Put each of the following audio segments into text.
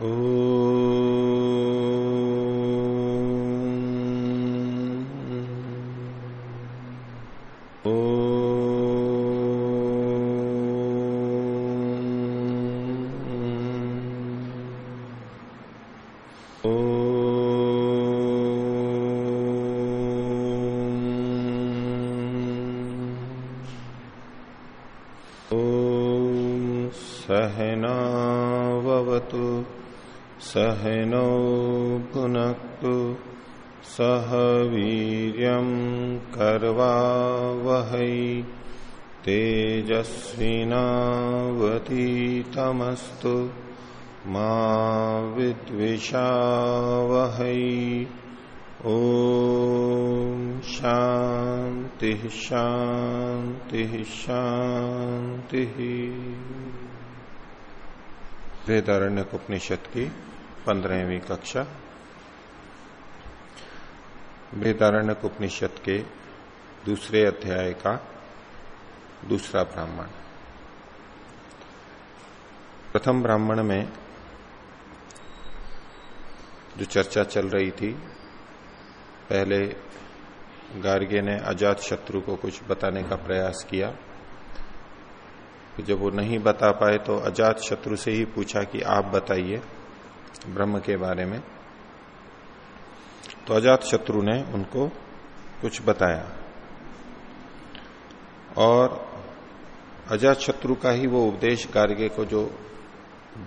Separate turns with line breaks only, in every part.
Oh. सहनौ पुनक्तु सह वीर कर्वावहै तेजस्विनावतीतमस्तु मा विद्विषावहै। ओ शांति शांति शांति वेदारण्य उपनिषद की पंद्रहवीं कक्षा वेदारण्य उपनिषद के दूसरे अध्याय का दूसरा ब्राह्मण। प्रथम ब्राह्मण में जो चर्चा चल रही थी, पहले गार्गे ने अजात शत्रु को कुछ बताने का प्रयास किया। जब वो नहीं बता पाए तो अजात शत्रु से ही पूछा कि आप बताइए। ब्रह्म के बारे में। तो अजात शत्रु ने उनको कुछ बताया। और अजात शत्रु का ही वो उपदेश गार्गे को जो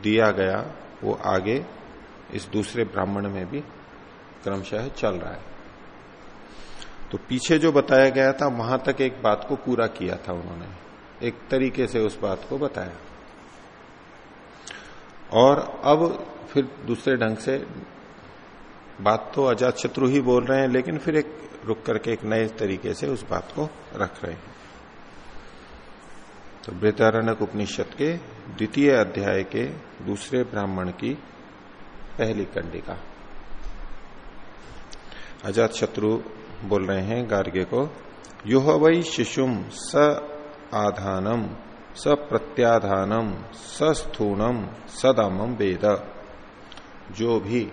दिया गया, वो आगे इस दूसरे ब्राह्मण में भी क्रमशः चल रहा है। तो पीछे जो बताया गया था, वहाँ तक एक बात को पूरा किया था उन्होंने। एक तरीके से उस बात को बताया। और अब फिर दूसरे ढंग से बात तो अजात शत्रु ही बोल रहे हैं, लेकिन फिर एक रुक करके एक नए तरीके से उस बात को रख रहे हैं। तो वृतारण्यक उपनिषद के द्वितीय अध्याय के दूसरे ब्राह्मण की पहली कंडिका। अजात शत्रु बोल रहे हैं गार्गे को युह वही शिशुम स आधानम। स प्रत्याधानम सस्थूणम सदामम वेद। जो भी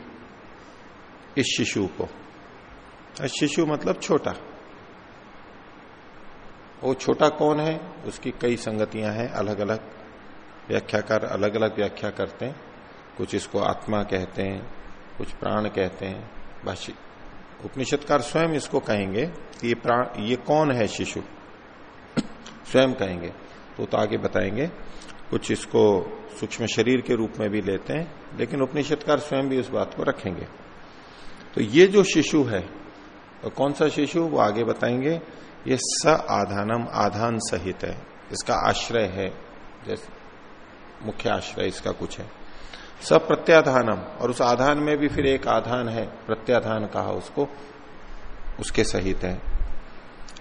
इस शिशु को शिशु मतलब छोटा। वो छोटा कौन है? उसकी कई संगतियाँ हैं अलग अलग व्याख्याकार अलग अलग व्याख्या करते हैं। कुछ इसको आत्मा कहते हैं, कुछ प्राण कहते हैं। भाषी उपनिषदकार स्वयं इसको कहेंगे कि ये प्राण, ये कौन है शिशु? स्वयं कहेंगे। तो, तो आगे बताएँगे। कुछ इसको सूक्ष्म शरीर के रूप में भी लेते हैं लेकिन उपनिषदकार स्वयं भी उस बात को रखेंगे। तो ये जो शिशु है तो कौन सा शिशु वो आगे बताएँगे ये स आधानम आधान सहित है। इसका आश्रय है जैसे मुख्य आश्रय इसका कुछ है। सब प्रत्याधानम और उस आधान में भी फिर एक आधान है प्रत्याधान कहा उसको उसके सहित है।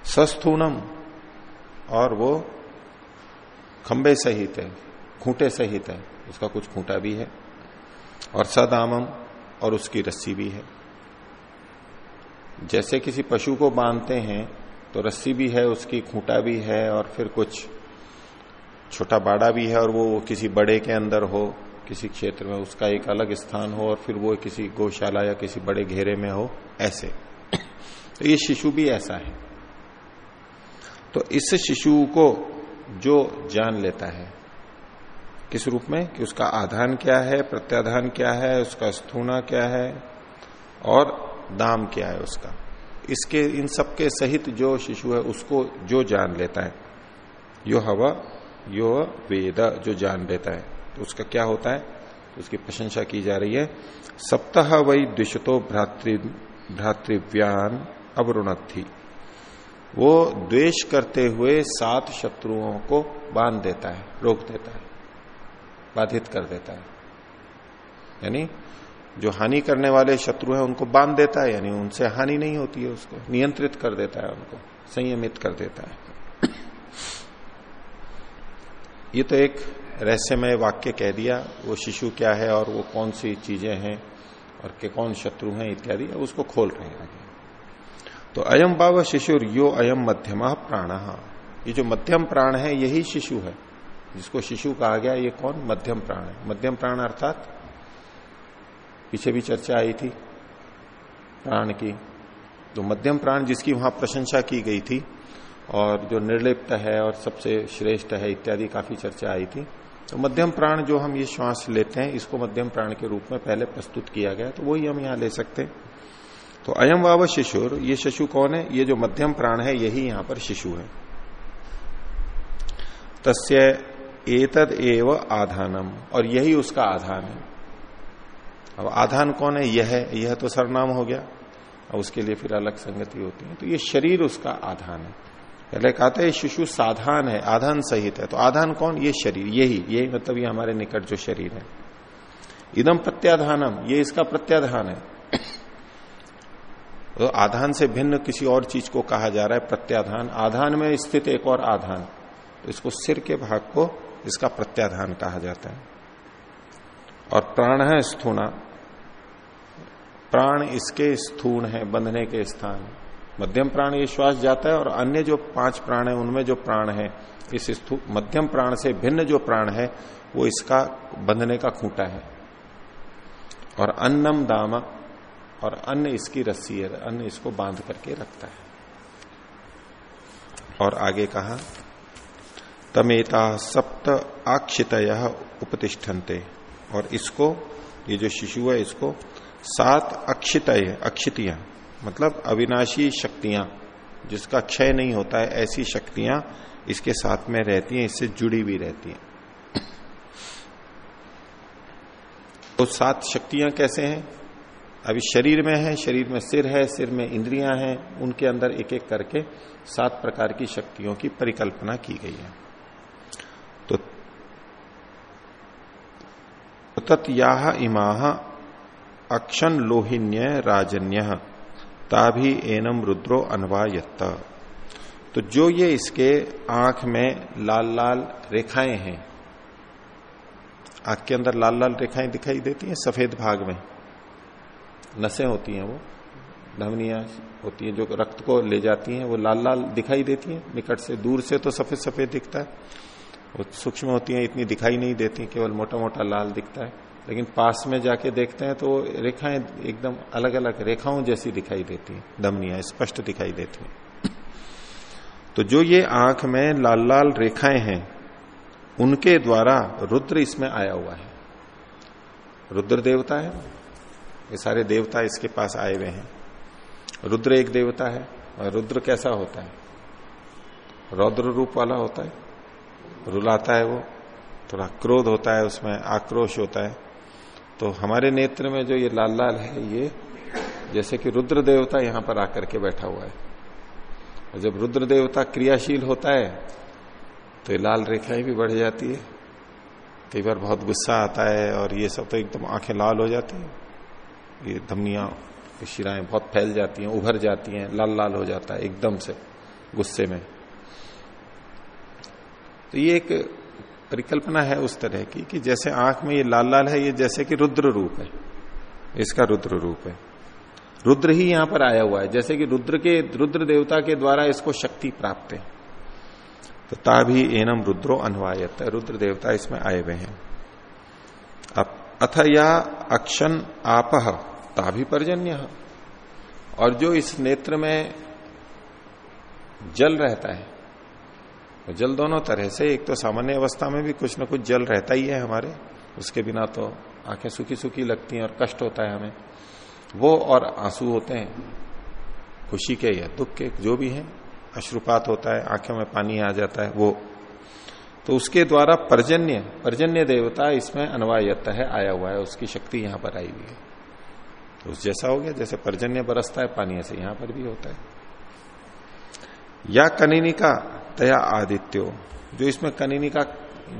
सस्थूनम और वो खंबे सहित है, खूंटे सहित है, उसका कुछ खूंटा भी है, और सदामम, और उसकी रस्सी भी है। जैसे किसी पशु को बांधते हैं तो रस्सी भी है, उसकी खूंटा भी है, और फिर कुछ छोटा बाड़ा भी है, और वो किसी बड़े के अंदर हो, किसी क्षेत्र में उसका एक अलग स्थान हो, और फिर वो किसी गौशाला या किसी बड़े घेरे में हो, ऐसे। तो ये शिशु भी ऐसा है। तो इस शिशु को जो जान लेता है। किस रूप में? कि उसका आधान क्या है, प्रत्याधान क्या है, उसका स्थूना क्या है, और दाम क्या है उसका। इसके, इन सबके सहित जो शिशु है, उसको जो जान लेता है। यो हवा, यो वेद, जो जान लेता है। तो उसका क्या होता है? तो उसकी प्रशंसा की जा रही है। सप्ताह वही द्विशतो भ्रातृ, भ्रातृव्यान अवरुणत थी वो द्वेष करते हुए सात शत्रुओं को बाँध देता है, रोक देता है, बाधित कर देता है। यानी जो हानि करने वाले शत्रु है उनको बाँध देता है, यानी उनसे हानि नहीं होती है उसको, नियंत्रित कर देता है उनको, संयमित कर देता है। ये तो एक रहस्यमय वाक्य कह दिया, वो शिशु क्या है और वो कौन सी चीज़ें हैं और के कौन शत्रु हैं इत्यादि उसको खोल रहे हैं तो अयम भाव शिशुर यो अयम मध्यमा प्राण। ये जो मध्यम प्राण है, यही शिशु है। जिसको शिशु कहा गया, ये कौन? मध्यम प्राण है। मध्यम प्राण अर्थात, पीछे भी चर्चा आई थी प्राण की। तो मध्यम प्राण जिसकी वहाँ प्रशंसा की गई थी, और जो निर्लिप्त है, और सबसे श्रेष्ठ है, इत्यादि काफ़ी चर्चा आई थी। तो मध्यम प्राण जो हम ये श्वास लेते हैं, इसको मध्यम प्राण के रूप में पहले प्रस्तुत किया गया तो वही हम यहाँ ले सकते हैं। तो अयम वाव शिशुर, ये शिशु कौन है? ये जो मध्यम प्राण है, यही यहाँ पर शिशु है। तस्य एतद एव आधानम, और यही उसका आधान है। अब आधान कौन है? यह है। यह तो सरनाम हो गया। और उसके लिए फिर अलग संगति होती है। तो ये शरीर उसका आधान है। पहले कहते हैं, शिशु साधान है, आधान सहित है। तो आधान कौन? ये शरीर, यही। यही मतलब ये हमारे निकट जो शरीर है। इदम प्रत्याधानम, ये इसका प्रत्याधान है। तो आधान से भिन्न किसी और चीज़ को कहा जा रहा है, प्रत्याधान। आधान में स्थित एक और आधान। तो इसको सिर के भाग को इसका प्रत्याधान कहा जाता है। और प्राण है स्थूणा। प्राण इसके स्थूण है, बंधने के स्थान। मध्यम प्राण ये श्वास जाता है और अन्य जो पाँच प्राण है, उनमें जो प्राण है, इस मध्यम प्राण से भिन्न जो प्राण है, वो इसका बंधने का खूंटा है। और अन्नम दामा और अन्न इसकी रस्सी है, अन्न इसको बाँध करके रखता है। और आगे कहा, तमेता सप्त आक्षित उपतिष्ठन्ते। और इसको, ये जो शिशु है, इसको सात अक्षित अक्षितियाँ मतलब अविनाशी शक्तियाँ, जिसका क्षय नहीं होता है, ऐसी शक्तियाँ इसके साथ में रहती हैं, इससे जुड़ी भी रहती हैं। तो सात शक्तियाँ कैसे हैं? अभी शरीर में है, शरीर में सिर है, सिर में इंद्रियाँ हैं, उनके अंदर एक एक करके सात प्रकार की शक्तियों की परिकल्पना की गई है। तो तत्या इमा अक्षन लोहिन्य राजन्य ताभी एनम रुद्रो अनवायत्त। तो जो ये इसके आँख में लाल लाल रेखाएँ हैं, आँख के अंदर लाल लाल रेखाएँ दिखाई देती हैं, सफ़ेद भाग में। नसें होती हैं वो, धमनियाँ होती हैं, जो रक्त को ले जाती हैं, वो लाल लाल दिखाई देती हैं, निकट से, दूर से तो सफ़ेद सफ़ेद दिखता है। वो सूक्ष्म होती हैं, इतनी दिखाई नहीं देती केवल मोटा मोटा लाल दिखता है। लेकिन पास में जाके देखते हैं तो रेखाएँ एकदम अलग अलग रेखाओं जैसी दिखाई देती हैं, धमनियाँ स्पष्ट दिखाई देती हैं। तो जो ये आँख में लाल लाल रेखाएँ हैं, उनके द्वारा रुद्र इसमें आया हुआ है। रुद्र देवता है ये सारे देवता इसके पास आए हुए हैं। रुद्र एक देवता है और रुद्र कैसा होता है? रौद्र रूप वाला होता है? रुलाता है वो, थोड़ा क्रोध होता है, उसमें आक्रोश होता है। तो हमारे नेत्र में जो ये लाल लाल है, ये जैसे कि रुद्र देवता यहाँ पर आकर के बैठा हुआ है। और जब रुद्र देवता क्रियाशील होता है तो ये लाल रेखाएँ भी बढ़ जाती है। कई बार बहुत गुस्सा आता है और ये सब तो एकदम आँखें लाल हो जाती है। ये धमनियाँ शिराएँ बहुत फैल जाती हैं, उभर जाती हैं लाल लाल हो जाता है, एकदम से, गुस्से में। तो ये एक परिकल्पना है उस तरह की कि जैसे आँख में ये लाल लाल है, ये जैसे कि रुद्र रूप है। इसका रुद्र रूप है। रुद्र ही यहाँ पर आया हुआ है, जैसे कि रुद्र के, रुद्र देवता के द्वारा इसको शक्ति प्राप्त है। तो ताभी एनम रुद्रो अनवायत, रुद्र देवता इसमें आए हुए हैं। अब अथ या अक्षन आपह ताभी पर्जन्य और जो इस नेत्र में जल रहता है तो जल दोनों तरह से, एक तो सामान्य अवस्था में भी कुछ ना कुछ जल रहता ही है हमारे, उसके बिना तो आँखें सूखी सूखी लगती हैं और कष्ट होता है हमें। वो और आँसू होते हैं, खुशी के या दुख के, जो भी है, अश्रुपात होता है, आँखों में पानी आ जाता है, वो तो उसके द्वारा पर्जन्य पर्जन्य देवता इसमें अनवायत है, आया हुआ है, उसकी शक्ति यहाँ पर आई हुई है। तो उस जैसा हो गया, जैसे पर्जन्य बरसता है, पानी ऐसे यहाँ पर भी होता है। या कनिनिका तया आदित्यो, जो इसमें कनिनिका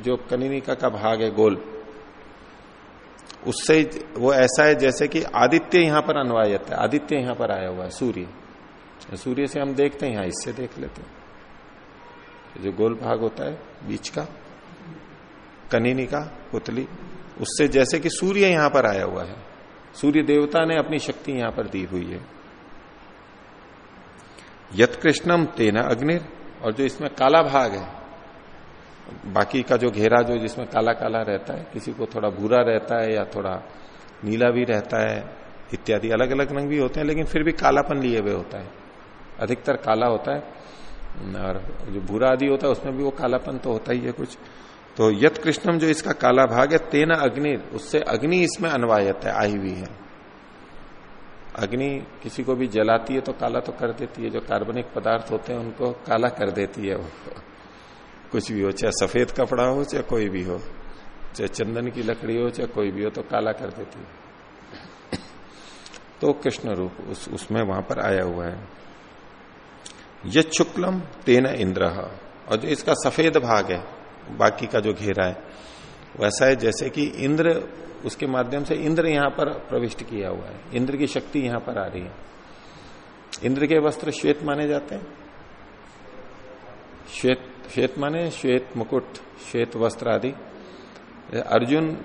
जो कनिनिका का भाग है, गोल, उससे वो ऐसा है जैसे कि आदित्य यहाँ पर अनवायत है, आदित्य यहाँ पर आया हुआ है, सूर्य। सूर्य से हम देखते हैं, यहाँ इससे देख लेते हैं। जो गोल भाग होता है बीच का, कनिनी का, पुतली, उससे जैसे कि सूर्य यहाँ पर आया हुआ है। सूर्य देवता ने अपनी शक्ति यहाँ पर दी हुई है। यत कृष्णम तेना अग्निर, और जो इसमें काला भाग है, बाकी का जो घेरा जो जिसमें काला काला रहता है, किसी को थोड़ा भूरा रहता है या थोड़ा नीला भी रहता है, इत्यादि अलग अलग रंग भी होते हैं, लेकिन फिर भी कालापन लिए हुए होता है। अधिकतर काला होता है। और जो भूरा आदि होता है, उसमें भी वो कालापन तो होता ही है कुछ। तो यत कृष्णम जो इसका काला भाग है, तेना अग्नि, उससे अग्नि इसमें अनवायत है, आई हुई है। अग्नि किसी को भी जलाती है तो काला तो कर देती है, जो कार्बनिक पदार्थ होते हैं, उनको काला कर देती है वो। कुछ भी हो, चाहे सफ़ेद कपड़ा हो, चाहे कोई भी हो, चाहे चंदन की लकड़ी हो, चाहे कोई भी हो तो काला कर देती है। तो कृष्ण रूप उस, उसमें वहाँ पर आया हुआ है। यह शुक्लम तेन इंद्र। और जो इसका सफ़ेद भाग है, बाकी का जो घेरा है, वैसा है जैसे कि इंद्र, उसके माध्यम से इंद्र यहाँ पर प्रविष्ट किया हुआ है। इंद्र की शक्ति यहाँ पर आ रही है। इंद्र के वस्त्र श्वेत माने जाते हैं। श्वेत श्वेत माने श्वेत मुकुट, श्वेत वस्त्र आदि। अर्जुन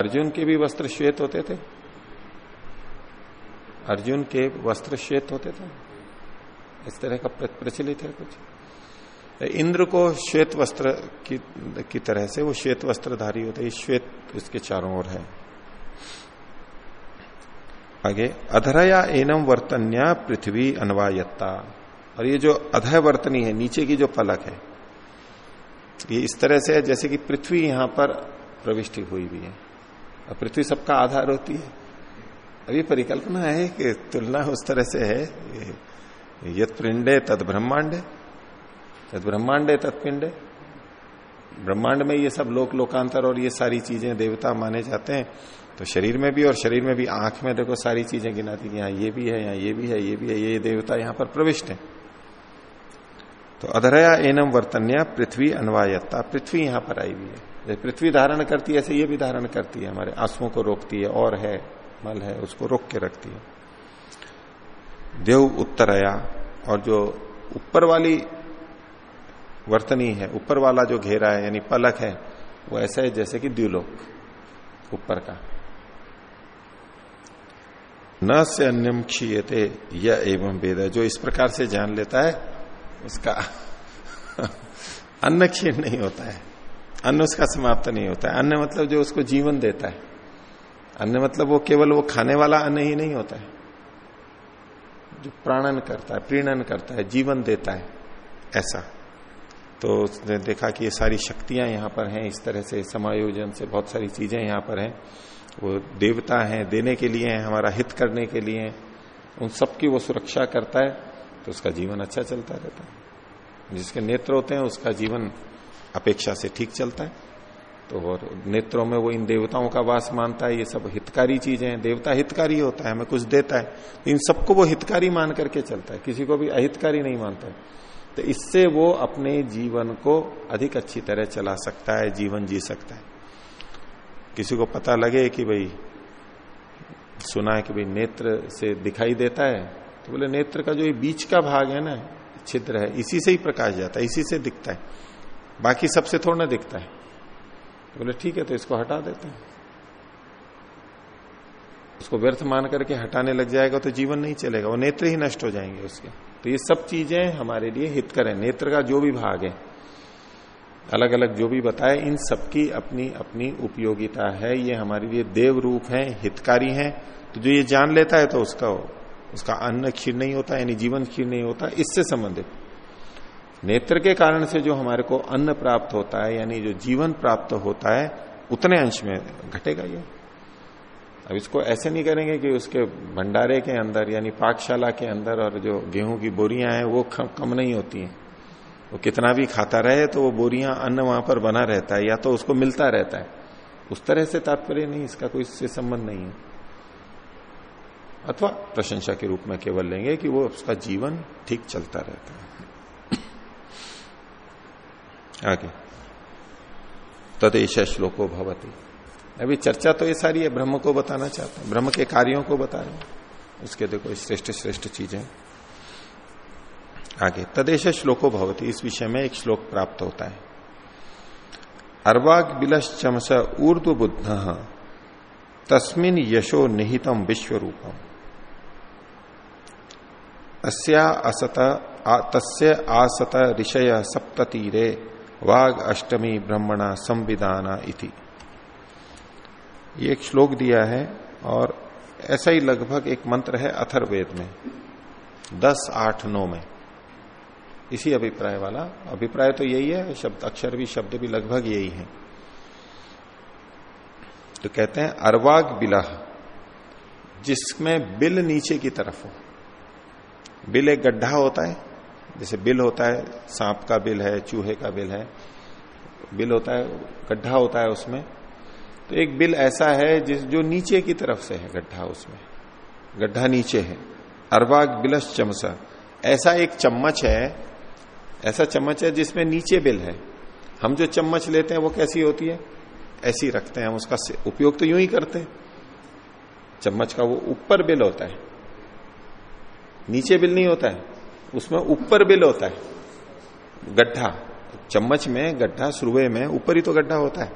अर्जुन के भी वस्त्र श्वेत होते थे। अर्जुन के वस्त्र श्वेत होते थे। इस तरह का प्रचलित है कुछ। इंद्र को श्वेत वस्त्र की, की तरह से वो श्वेत वस्त्रधारी होते श्वेत इसके चारों ओर है। आगे अधरया एनम वर्तन्या पृथ्वी अनवायत्ता। और ये जो अधय वर्तनी है नीचे की जो पलक है ये इस तरह से है जैसे कि पृथ्वी यहाँ पर प्रविष्टि हुई भी है। पृथ्वी सबका आधार होती है। अभी परिकल्पना है कि तुलना उस तरह से है यद पिंडे तद ब्रह्मांडे। तद ब्रह्मांडे तत्पिंडे ब्रह्मांड में ये सब लोक, लोकांतर और ये सारी चीज़ें देवता माने जाते हैं तो शरीर में भी और शरीर में भी आँख में देखो सारी चीज़ें गिनाती कि यहाँ ये भी है, यहाँ ये भी है, ये भी है, ये देवता यहाँ पर प्रविष्ट है। तो अधरया एनम वर्तन्या पृथ्वी अनवायत्ता, पृथ्वी यहाँ पर आई हुई है। पृथ्वी धारण करती है, ऐसे ये भी धारण करती है, हमारे आंसुओं को रोकती है, और है। मल है, उसको रोक के रखती है। देव उत्तरया, और जो ऊपर वाली वर्तनी है, ऊपर वाला जो घेरा है, यानी पलक है, वो ऐसा है जैसे कि द्व्यूलोक ऊपर का। न से अन्यम क्षीयते यह एवं वेद, जो इस प्रकार से जान लेता है, उसका अन्न क्षीण नहीं होता है। अन्न उसका समाप्त नहीं होता है। अन्न मतलब जो उसको जीवन देता है। अन्न मतलब वो केवल वो खाने वाला अन्न ही नहीं होता है। जो प्राणन करता है, प्रीणन करता है, जीवन देता है, ऐसा। तो उसने देखा कि ये सारी शक्तियाँ यहाँ पर हैं, इस तरह से समायोजन से बहुत सारी चीज़ें यहाँ पर हैं। वो देवता हैं, देने के लिए हैं, हमारा हित करने के लिए हैं। उन सबकी वो सुरक्षा करता है तो उसका जीवन अच्छा चलता रहता है। जिसके नेत्र होते हैं, उसका जीवन अपेक्षा से ठीक चलता है। तो और नेत्रों में वो इन देवताओं का वास मानता है, ये सब हितकारी चीज़ें हैं। देवता हितकारी होता है, हमें कुछ देता है। तो इन सबको वो हितकारी मान करके चलता है, किसी को भी अहितकारी नहीं मानता है। तो इससे वो अपने जीवन को अधिक अच्छी तरह चला सकता है, जीवन जी सकता है। किसी को पता लगे कि भाई, सुना है कि भाई नेत्र से दिखाई देता है तो बोले, नेत्र का जो ये बीच का भाग है ना, छिद्र है, इसी से ही प्रकाश जाता है, इसी से दिखता है। बाकी सबसे थोड़ा दिखता है। तो बोले, ठीक है तो इसको हटा देते हैं। उसको व्यर्थ मान करके हटाने लग जाएगा तो जीवन नहीं चलेगा, वो नेत्र ही नष्ट हो जाएँगे उसके। तो ये सब चीज़ें हमारे लिए हितकर है। नेत्र का जो भी भाग है अलग अलग जो भी बताए, इन सबकी अपनी अपनी उपयोगिता है। ये हमारे लिए देव रूप है, हितकारी है। तो जो ये जान लेता है तो उसका उसका अन्न क्षीर नहीं होता, यानी जीवन क्षीर नहीं होता। इससे संबंधित। नेत्र के कारण से जो हमारे को अन्न प्राप्त होता है, यानी जो जीवन प्राप्त होता है, उतने अंश में घटेगा ये। अब इसको ऐसे नहीं करेंगे कि उसके भंडारे के अंदर, यानी पाकशाला के अंदर और जो गेहूँ की बोरियाँ हैं, वो कम नहीं होती हैं। वो कितना भी खाता रहे तो वो बोरियाँ अन्न वहाँ पर बना रहता है, या तो उसको मिलता रहता है। उस तरह से तात्पर्य नहीं, इसका कोई इससे संबंध नहीं है। अथवा प्रशंसा के रूप में केवल लेंगे कि वो उसका जीवन ठीक चलता रहता है। आगे। तदेश श्लोको भवती। अभी चर्चा तो ये सारी है, ब्रह्म को बताना चाहते हैं। ब्रह्म के कार्यों को बता रहे हैं। उसके देखो श्रेष्ठ श्रेष्ठ चीज़ें आगे, तदेश श्लोको भवती। इस विषय में एक श्लोक प्राप्त होता है। अर्वाग बिलश चमस ऊर्द बुद्ध तस्मिन यशो निहितम विश्व रूपम अस्या असत तस्य आसत ऋषय सप्ततीरे। वाग अष्टमी ब्रह्मणा संविधाना इति। ये एक श्लोक दिया है और ऐसा ही लगभग एक मंत्र है अथर्वेद में, दस आठ नौ में। इसी अभिप्राय वाला। अभिप्राय तो यही है, शब्द अक्षर भी, शब्द भी लगभग यही है। तो कहते हैं, अरवाग बिलह, जिसमें बिल नीचे की तरफ़ हो। बिल एक गड्ढा होता है जैसे बिल होता है, सांप का बिल है, चूहे का बिल है, बिल होता है, गड्ढा होता है उसमें। तो एक बिल ऐसा है जिस, जो नीचे की तरफ़ से है, गड्ढा उसमें। गड्ढा नीचे है। अरवाग बिलस चमसा। ऐसा एक चम्मच है, ऐसा चम्मच है जिसमें नीचे बिल है। हम जो चम्मच लेते हैं, वो कैसी होती है? ऐसी रखते हैं हम उसका उपयोग तो यूँ ही करते हैं। चम्मच का वो ऊपर बिल होता है। नीचे बिल नहीं होता है। उसमें ऊपर बिल होता है। गड्ढा, चम्मच में गड्ढा, सुरवे में ऊपर ही तो गड्ढा होता है।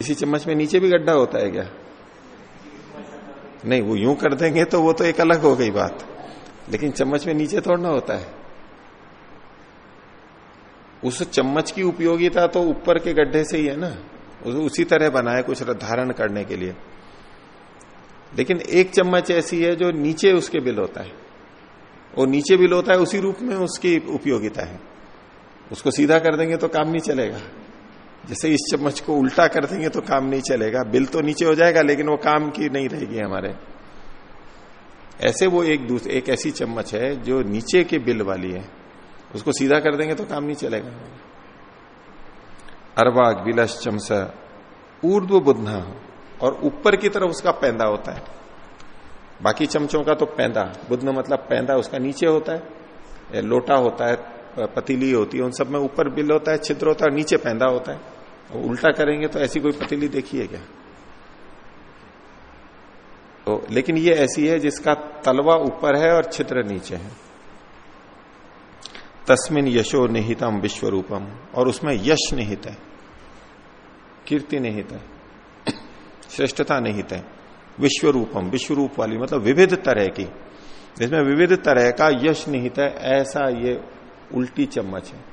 इसी चम्मच में नीचे भी गड्ढा होता है क्या? नहीं, वो यूँ कर देंगे तो वो तो एक अलग हो गई बात। लेकिन चम्मच में नीचे थोड़ा होता है। उस चम्मच की उपयोगिता तो ऊपर के गड्ढे से ही है ना। उसी तरह बनाए कुछ धारण करने के लिए। लेकिन एक चम्मच ऐसी है जो नीचे उसके बिल होता है। वो नीचे बिल होता है, उसी रूप में उसकी उपयोगिता है। उसको सीधा कर देंगे तो काम नहीं चलेगा। जैसे इस चम्मच को उल्टा कर देंगे तो काम नहीं चलेगा। बिल तो नीचे हो जाएगा, लेकिन वो काम की नहीं रहेगी हमारे। ऐसे वो एक दूसरे एक ऐसी चम्मच है जो नीचे के बिल वाली है। उसको सीधा कर देंगे तो काम नहीं चलेगा। अरवाग बिलस चमस ऊर्ध्व बुधना और ऊपर की तरफ़ उसका पैदा होता है। बाकी चमचों का तो पैदा, बुद्ध मतलब पैदा, उसका नीचे होता है लोटा होता है, पतीली होती है, उन सब में ऊपर बिल होता है, छिद्र होता है, नीचे पैदा होता है। और उल्टा करेंगे तो ऐसी कोई पतीली देखिए क्या? तो लेकिन ये ऐसी है जिसका तलवा ऊपर है और छिद्र नीचे है। तस्मिन यशो निहितम विश्व रूपम और उसमें यश निहित है, कीर्ति निहित है। श्रेष्ठता निहित है विश्व रूपम विश्व रूप वाली मतलब विविध तरह की। जिसमें विविध तरह का यश निहित है, ऐसा ये उल्टी चम्मच है।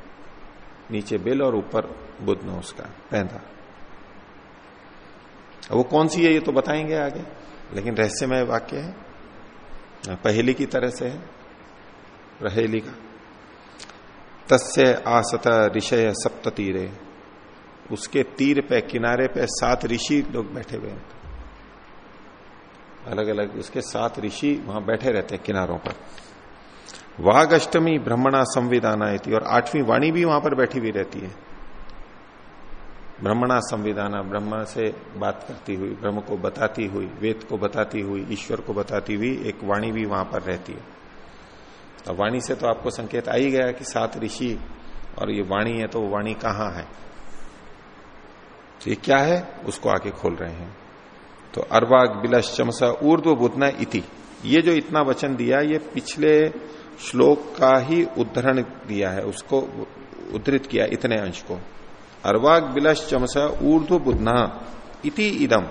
नीचे बिल और ऊपर बुद्ध न उसका पैदा वो कौन सी है, ये तो बताएँगे आगे। लेकिन रहस्यमय वाक्य है। पहेली की तरह से है। रहेली का। तस्य आसत ऋषय सप्त तीरे। उसके तीर पे, किनारे पे सात ऋषि लोग बैठे हुए हैं। अलग अलग उसके सात ऋषि वहाँ बैठे रहते हैं किनारों पर। वाघ अष्टमी ब्रह्मणा संविधाना और आठवीं वाणी भी वहाँ पर बैठी हुई रहती है। ब्रह्मणा संविधाना, ब्रह्म से बात करती हुई, ब्रह्म को बताती हुई, वेद को बताती हुई, ईश्वर को बताती हुई एक वाणी भी वहाँ पर रहती है। तो वाणी से तो आपको संकेत आ ही गया कि सात ऋषि और ये वाणी है तो वाणी कहाँ है? तो ये क्या है? उसको आगे खोल रहे हैं। तो अरवाग बिलश चमसा ऊर्ध्व बुधना इति। ये जो इतना वचन दिया, ये पिछले श्लोक का ही उद्धरण दिया है। उसको उद्धृत किया इतने अंश को। अरवाग बिलश चमसा ऊर्ध्व बुधना इति इदम।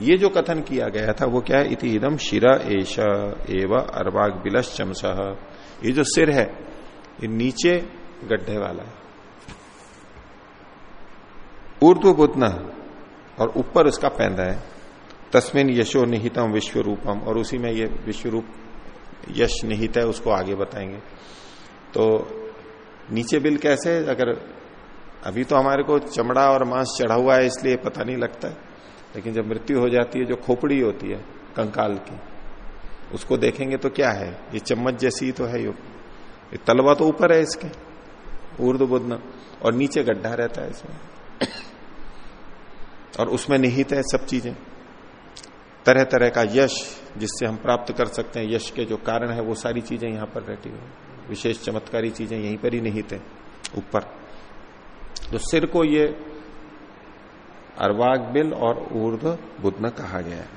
ये जो कथन किया गया था, वो क्या है? इति इदम शिरा एश एव अरवाग बिलश चमस ये जो सिर है, ये नीचे गड्ढे वाला है। ऊर्ध्व बुधना और ऊपर उसका पैदा है। तस्मिन यशो निहितम विश्व रूपम और उसी में ये विश्व रूप यश निहित है, उसको आगे बताएँगे। तो नीचे बिल कैसे? है अगर अभी तो हमारे को चमड़ा और मांस चढ़ा हुआ है, इसलिए पता नहीं लगता है। लेकिन जब मृत्यु हो जाती है, जो खोपड़ी होती है, कंकाल की, उसको देखेंगे तो क्या है? ये चम्मच जैसी तो है, ये तलवा तो ऊपर है इसके ऊर्द बुद्ध और नीचे गड्ढा रहता है इसमें। और उसमें निहित है सब चीज़ें। तरह तरह का यश जिससे हम प्राप्त कर सकते हैं, यश के जो कारण है, वो सारी चीज़ें यहाँ पर रहती है। विशेष चमत्कारी चीज़ें यहीं पर ही निहित है, ऊपर। तो सिर को ये अरवाग बिल और ऊर्ध बुद्ध कहा गया है।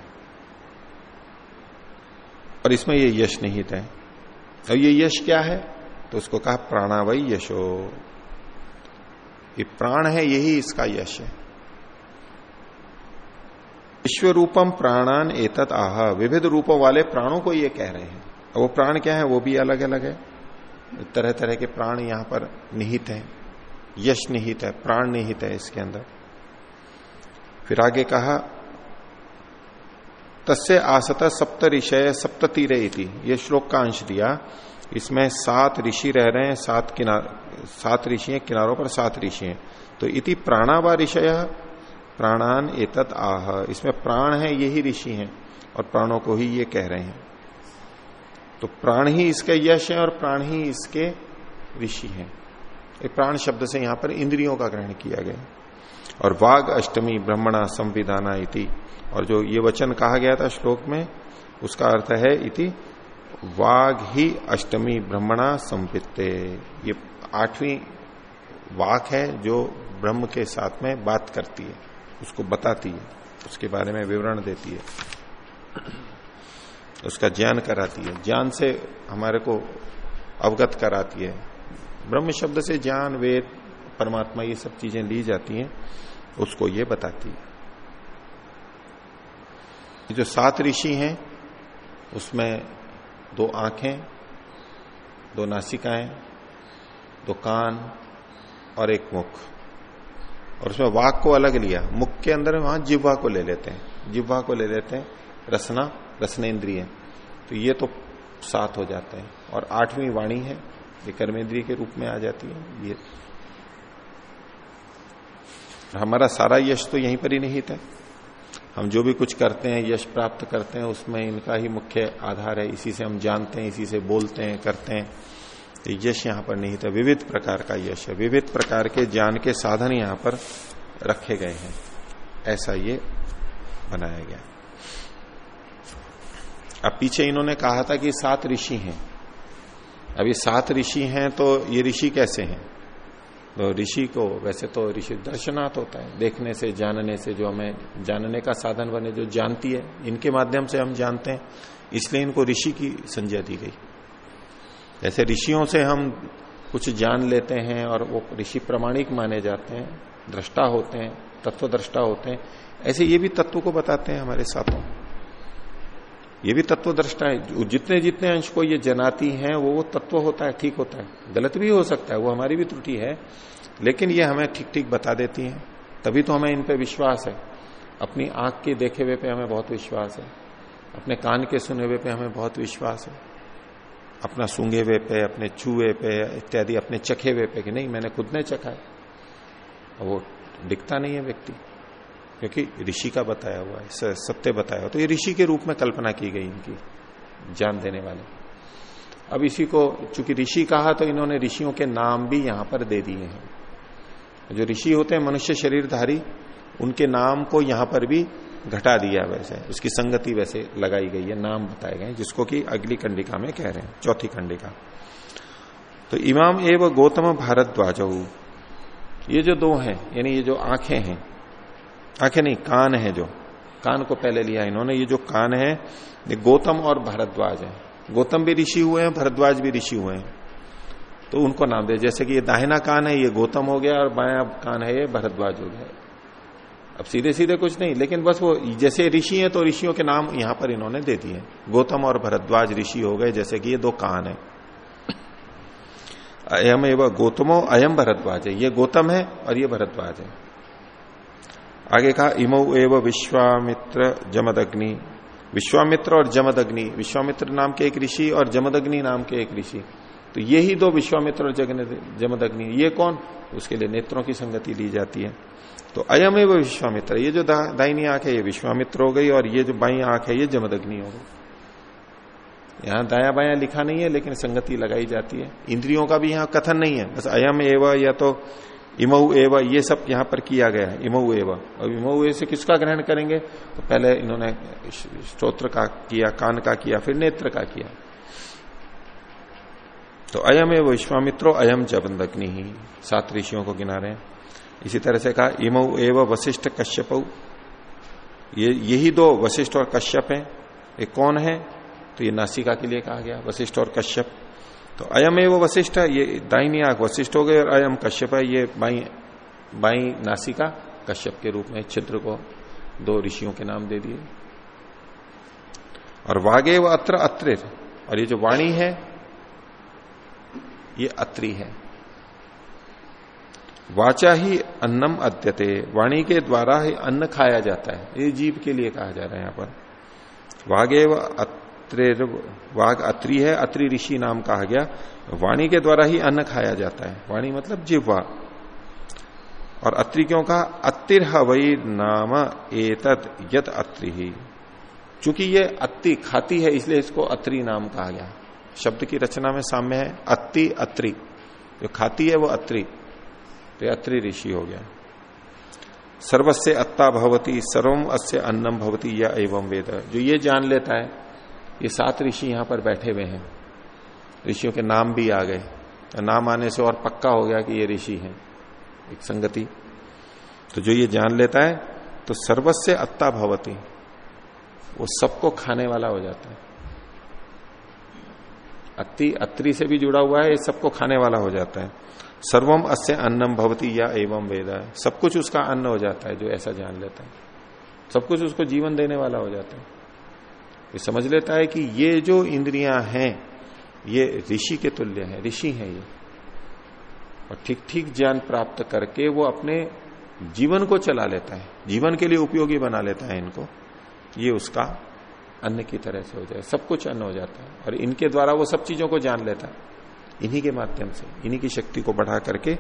और इसमें ये यश निहित है। और ये यश क्या है? तो उसको कहा प्राणावय यशो। ये प्राण है, यही इसका यश है। विश्व रूपम प्राणान एतत आह। विविध रूपों वाले प्राणों को ये कह रहे हैं। वो प्राण क्या है? वो भी अलग अलग है। तरह तरह के प्राण यहाँ पर निहित है। यश निहित है, प्राण निहित है इसके अंदर। फिर आगे कहा, तस्य आसत सप्त ऋषय सप्त तीरे ये श्लोक का अंश दिया। इसमें सात ऋषि रह रहे हैं, सात किनार, सात ऋषि हैं, किनारों पर सात ऋषि हैं। तो इति प्राणावा ऋषय प्राणान एतत आह। इसमें प्राण है यही ऋषि हैं और प्राणों को ही ये कह रहे हैं। तो प्राण ही इसके यश है और प्राण ही इसके ऋषि हैं। प्राण शब्द से यहाँ पर इंद्रियों का ग्रहण किया गया। और वाघ अष्टमी ब्रह्मणा संविधाना इति। और जो ये वचन कहा गया था श्लोक में, उसका अर्थ है इति वाघ ही अष्टमी ब्रह्मणा संपित्ते ये आठवीं वाक है जो ब्रह्म के साथ में बात करती है। उसको बताती है, उसके बारे में विवरण देती है, उसका ज्ञान कराती है, ज्ञान से हमारे को अवगत कराती है। ब्रह्म शब्द से ज्ञान, वेद, परमात्मा ये सब चीज़ें ली जाती हैं, उसको ये बताती है। जो सात ऋषि हैं, उसमें दो आँखें, दो नासिकाएँ, दो कान और एक मुख। और उसमें वाक को अलग लिया। मुख के अंदर वहाँ जिह्वा को ले लेते हैं। जिह्वा को ले लेते हैं। रसना रसनेन्द्रिय तो ये तो सात हो जाते हैं। और आठवीं वाणी है, ये कर्मेंद्रिय के रूप में आ जाती है। ये हमारा सारा यश तो यहीं पर ही निहित है। हम जो भी कुछ करते हैं, यश प्राप्त करते हैं, उसमें इनका ही मुख्य आधार है। इसी से हम जानते हैं, इसी से बोलते हैं, करते हैं। यश यहाँ पर निहित है विविध प्रकार का यश है। विविध प्रकार के ज्ञान के साधन यहाँ पर रखे गए हैं। ऐसा ये बनाया गया। अब पीछे इन्होंने कहा था कि सात ऋषि हैं। अभी सात ऋषि हैं तो ये ऋषि कैसे हैं? तो ऋषि को वैसे तो ऋषि दर्शनाथ होता है। देखने से, जानने से जो हमें, जानने का साधन बने, जो जानती है, इनके माध्यम से हम जानते हैं। इसलिए इनको ऋषि की संज्ञा दी गई। ऐसे ऋषियों से हम कुछ जान लेते हैं और वो ऋषि प्रमाणिक माने जाते हैं, दृष्टा होते हैं तत्व दृष्टा होते हैं। ऐसे ये भी तत्व को बताते हैं हमारे साथों। ये भी तत्व दृष्टा है जितने जितने अंश को ये जनाती हैं, वो वो तत्व होता है, ठीक होता है। गलत भी हो सकता है, वो हमारी भी त्रुटि है, लेकिन ये हमें ठीक ठीक बता देती हैं। तभी तो हमें इन पे विश्वास है। अपनी आँख के देखे हुए पे हमें बहुत विश्वास है। अपने कान के सुने हुए पे हमें बहुत विश्वास है। अपना सूंघे हुए पे, अपने चूहे पे, इत्यादि अपने चखे हुए पे कि नहीं, मैंने खुद ने चखा है। वो दिखता नहीं है व्यक्ति, क्योंकि ऋषि का बताया हुआ है सत्य बताया हुआ तो ये ऋषि के रूप में कल्पना की गई इनकी जान देने वाले। अब इसी को, चूँकि ऋषि कहा तो इन्होंने ऋषियों के नाम भी यहाँ पर दे दिए हैं। जो ऋषि होते हैं, मनुष्य शरीरधारी, उनके नाम को यहाँ पर भी घटा दिया वैसे, उसकी संगति वैसे लगाई गई है, नाम बताए गए जिसको कि अगली कंडिका में कह रहे हैं, चौथी कंडिका तो इमाम एवं गौतम भारद्वाज, ये जो दो हैं, यानी ये जो आँखें हैं, आँखें नहीं, कान है जो, कान को पहले लिया इन्होंने, ये जो कान है, ये गौतम और भरद्वाज है। गौतम भी ऋषि हुए हैं, भरद्वाज भी ऋषि हुए हैं। तो उनको नाम दे, जैसे कि ये दाहिना कान है, ये गौतम हो गया, और बाया कान है, ये भरद्वाज हो गया। अब सीधे सीधे कुछ नहीं, लेकिन बस वो जैसे ऋषि हैं तो ऋषियों के नाम यहाँ पर इन्होंने दे दिए। गौतम और भरद्वाज ऋषि हो गए, जैसे कि ये दो कान है। अयम एवं गौतमो, अयम भरद्वाज है। ये गौतम है और ये भरद्वाज है। आगे कहा, इमो एव विश्वामित्र जमदग्नि। विश्वामित्र और जमदग्नि। विश्वामित्र नाम के एक ऋषि और जमदग्नि नाम के एक ऋषि। तो ये ही दो विश्वामित्र और जमदग्नि ये कौन? उसके लिए नेत्रों की संगति ली जाती है। तो अयम एवं विश्वामित्र। ये जो दाहिनी आँख है, ये विश्वामित्र हो गई और ये जो बाई आँख है, ये जमदग्नि हो गई। यहाँ दाया बाया लिखा नहीं है, लेकिन संगति लगाई जाती है। इंद्रियों का भी यहाँ कथन नहीं है। बस अयम एवं या तो इमऊ एव, ये सब यहाँ पर किया गया है इमऊ एव। अब इमऊ से किसका ग्रहण करेंगे? तो पहले इन्होंने स्त्रोत्र का किया, कान का किया, फिर नेत्र का किया। तो अयम एव विश्वामित्रो, अयम जबंदग्नि ही। सात ऋषियों को गिना रहे इसी तरह से कहा इमऊ एव वशिष्ठ कश्यप। ये, यही दो वशिष्ठ और कश्यप हैं। ये कौन है? तो ये नासिका के लिए कहा गया वशिष्ठ और कश्यप। तो अयम एवं वशिष्ठ ये दाइनी आँख वशिष्ठ हो गए और अयम कश्यप है, ये बाई बाई नासिका कश्यप के रूप में, छिद्र को दो ऋषियों के नाम दे दिए। और वागे व अत्र अत्र और ये जो वाणी है, ये अत्रि है। वाचा ही अन्नम अद्यते, वाणी के द्वारा ही अन्न खाया जाता है। ये जीव के लिए कहा जा रहा है यहाँ पर। वागेव अत्रे वाग अत्रि है, अत्रि ऋषि नाम कहा गया। वाणी के द्वारा ही अन्न खाया जाता है। वाणी मतलब जिह्वा। और अत्रि क्यों कहा? अतिर हवई नाम एतत यत अत्रि ही। चूँकि ये अति खाती है, इसलिए इसको अत्रि नाम कहा गया। शब्द की रचना में साम्य है अति अत्रि। जो खाती है वो अत्रि। तो अत्रि ऋषि हो गया। सर्वस्य अत्ता भवती सर्वम अस्य अन्नम भवती, या एवं वेद। जो ये जान लेता है, ये सात ऋषि यहाँ पर बैठे हुए हैं। ऋषियों के नाम भी आ गए। नाम आने से और पक्का हो गया कि ये ऋषि हैं, एक संगति। तो जो ये जान लेता है तो सर्वस्य अत्ता भवती, वो सबको खाने वाला हो जाता है। अति, अत्रि से भी जुड़ा हुआ है, ये सबको खाने वाला हो जाता है। सर्वम अस्य अन्नम भवती या एवं वेद। सब कुछ उसका अन्न हो जाता है जो ऐसा जान लेता है। सब कुछ उसको जीवन देने वाला हो जाता है। ये समझ लेता है कि ये जो इंद्रियाँ हैं, ये ऋषि के तुल्य है, ऋषि है ये। और ठीक ठीक ज्ञान प्राप्त करके वो अपने जीवन को चला लेता है। जीवन के लिए उपयोगी बना लेता है इनको। ये उसका अन्न की तरह से हो जाए। सब कुछ अन्न हो जाता है। और इनके द्वारा वो सब चीज़ों को जान लेता है। इन्हीं के माध्यम से, इन्हीं की शक्ति को बढ़ा करके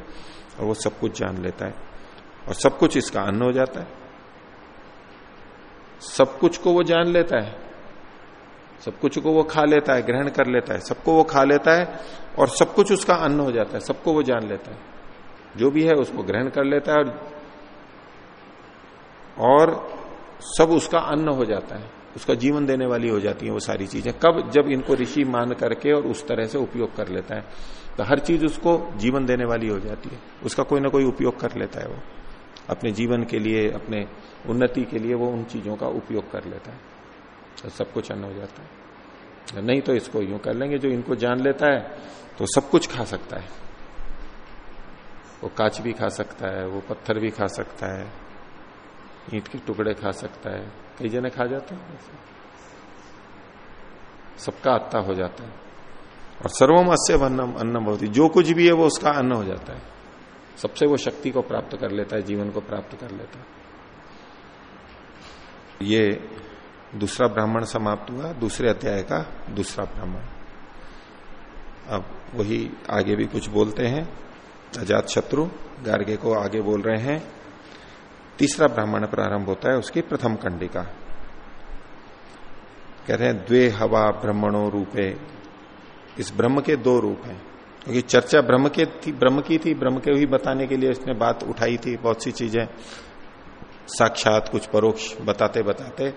और वो सब कुछ जान लेता है। और सब कुछ इसका अन्न हो जाता है। सब कुछ को वो जान लेता है। सब कुछ को वो खा लेता है, ग्रहण कर लेता है। सबको वो खा लेता है और सब कुछ उसका अन्न हो जाता है। सबको वो जान लेता है। जो भी है उसको ग्रहण कर लेता है और सब उसका अन्न हो जाता है। उसका जीवन देने वाली हो जाती है वो सारी चीज़ें। कब? जब इनको ऋषि मान करके और उस तरह से उपयोग कर लेता है। तो हर चीज़ उसको जीवन देने वाली हो जाती है। उसका कोई ना कोई उपयोग कर लेता है वो। अपने जीवन के लिए, अपने उन्नति के लिए वो उन चीज़ों का उपयोग कर लेता है। तो सब कुछ अन्न हो जाता है। नहीं तो इसको यूँ कर लेंगे। जो इनको जान लेता है तो सब कुछ खा सकता है। वो काच भी खा सकता है, वो पत्थर भी खा सकता है। ईंट के टुकड़े खा सकता है। कई जने खा जाते हैं सबका आत्ता हो जाता है। और सर्वम अस्य अन्नम अन्नम होती जो कुछ भी है वो उसका अन्न हो जाता है। सबसे वो शक्ति को प्राप्त कर लेता है, जीवन को प्राप्त कर लेता है। ये दूसरा ब्राह्मण समाप्त हुआ। दूसरे अध्याय का दूसरा ब्राह्मण। अब वही आगे भी कुछ बोलते हैं। अजात शत्रु, गार्गे को आगे बोल रहे हैं। तीसरा ब्राह्मण प्रारंभ होता है उसकी प्रथम कंडिका। कह रहे हैं, द्वे हवा ब्रह्मणों रूपे। इस ब्रह्म के दो रूप हैं। क्योंकि चर्चा ब्रह्म के थी, ब्रह्म की थी, ब्रह्म के ही बताने के लिए उसने बात उठाई थी, बहुत सी चीज़ें। साक्षात कुछ परोक्ष बताते बताते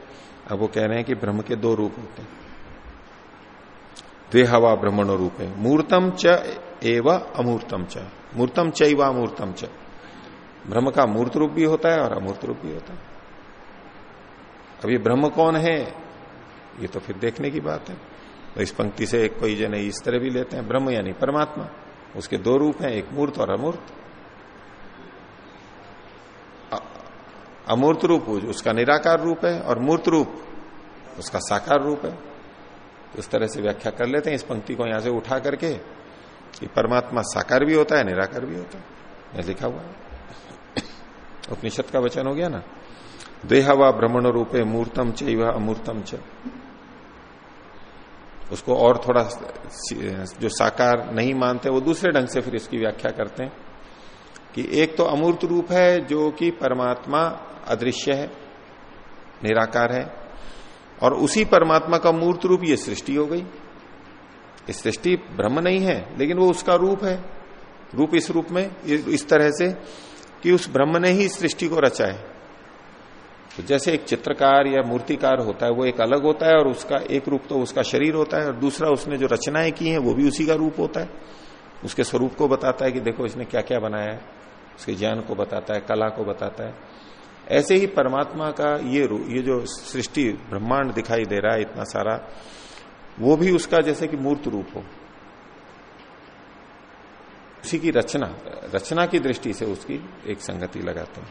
अब वो कह रहे हैं कि ब्रह्म के दो रूप होते हैं। द्वे हवा ब्रह्मणो रूप। मूर्तम च एव अमूर्तम च। मूर्तम चैव अमूर्तम च। ब्रह्म का मूर्त रूप भी होता है और अमूर्त रूप भी होता है। अब ये ब्रह्म कौन है? ये तो फिर देखने की बात है। तो इस पंक्ति से कोई जन इस तरह भी लेते हैं, ब्रह्म यानी परमात्मा। उसके दो रूप हैं, एक मूर्त और अमूर्त। अमूर्त रूप उसका निराकार रूप है और मूर्त रूप उसका साकार रूप है। तो इस तरह से व्याख्या कर लेते हैं इस पंक्ति को यहाँ से उठा करके कि परमात्मा साकार भी होता है, निराकार भी होता है। लिखा हुआ है। उपनिषद का वचन हो गया ना? देहा व भ्रमण रूपे मूर्तम च अमूर्तम च। उसको और थोड़ा जो साकार नहीं मानते, वो दूसरे ढंग से फिर इसकी व्याख्या करते हैं कि एक तो अमूर्त रूप है, जो कि परमात्मा अदृश्य है, निराकार है, और उसी परमात्मा का मूर्त रूप ये सृष्टि हो गई। इस सृष्टि ब्रह्म नहीं है, लेकिन वो उसका रूप है। रूप इस रूप में इस तरह से कि उस ब्रह्म ने ही सृष्टि को रचा है। तो जैसे एक चित्रकार या मूर्तिकार होता है, वो एक अलग होता है और उसका एक रूप तो उसका शरीर होता है और दूसरा उसने जो रचनाएँ की हैं, वो भी उसी का रूप होता है। उसके स्वरूप को बताता है कि देखो इसने क्या क्या बनाया है। उसके ज्ञान को बताता है, कला को बताता है। ऐसे ही परमात्मा का ये ये जो सृष्टि ब्रह्मांड दिखाई दे रहा है इतना सारा, वो भी उसका जैसे कि मूर्त रूप हो। उसी की रचना रचना की दृष्टि से उसकी एक संगति लगाते हैं।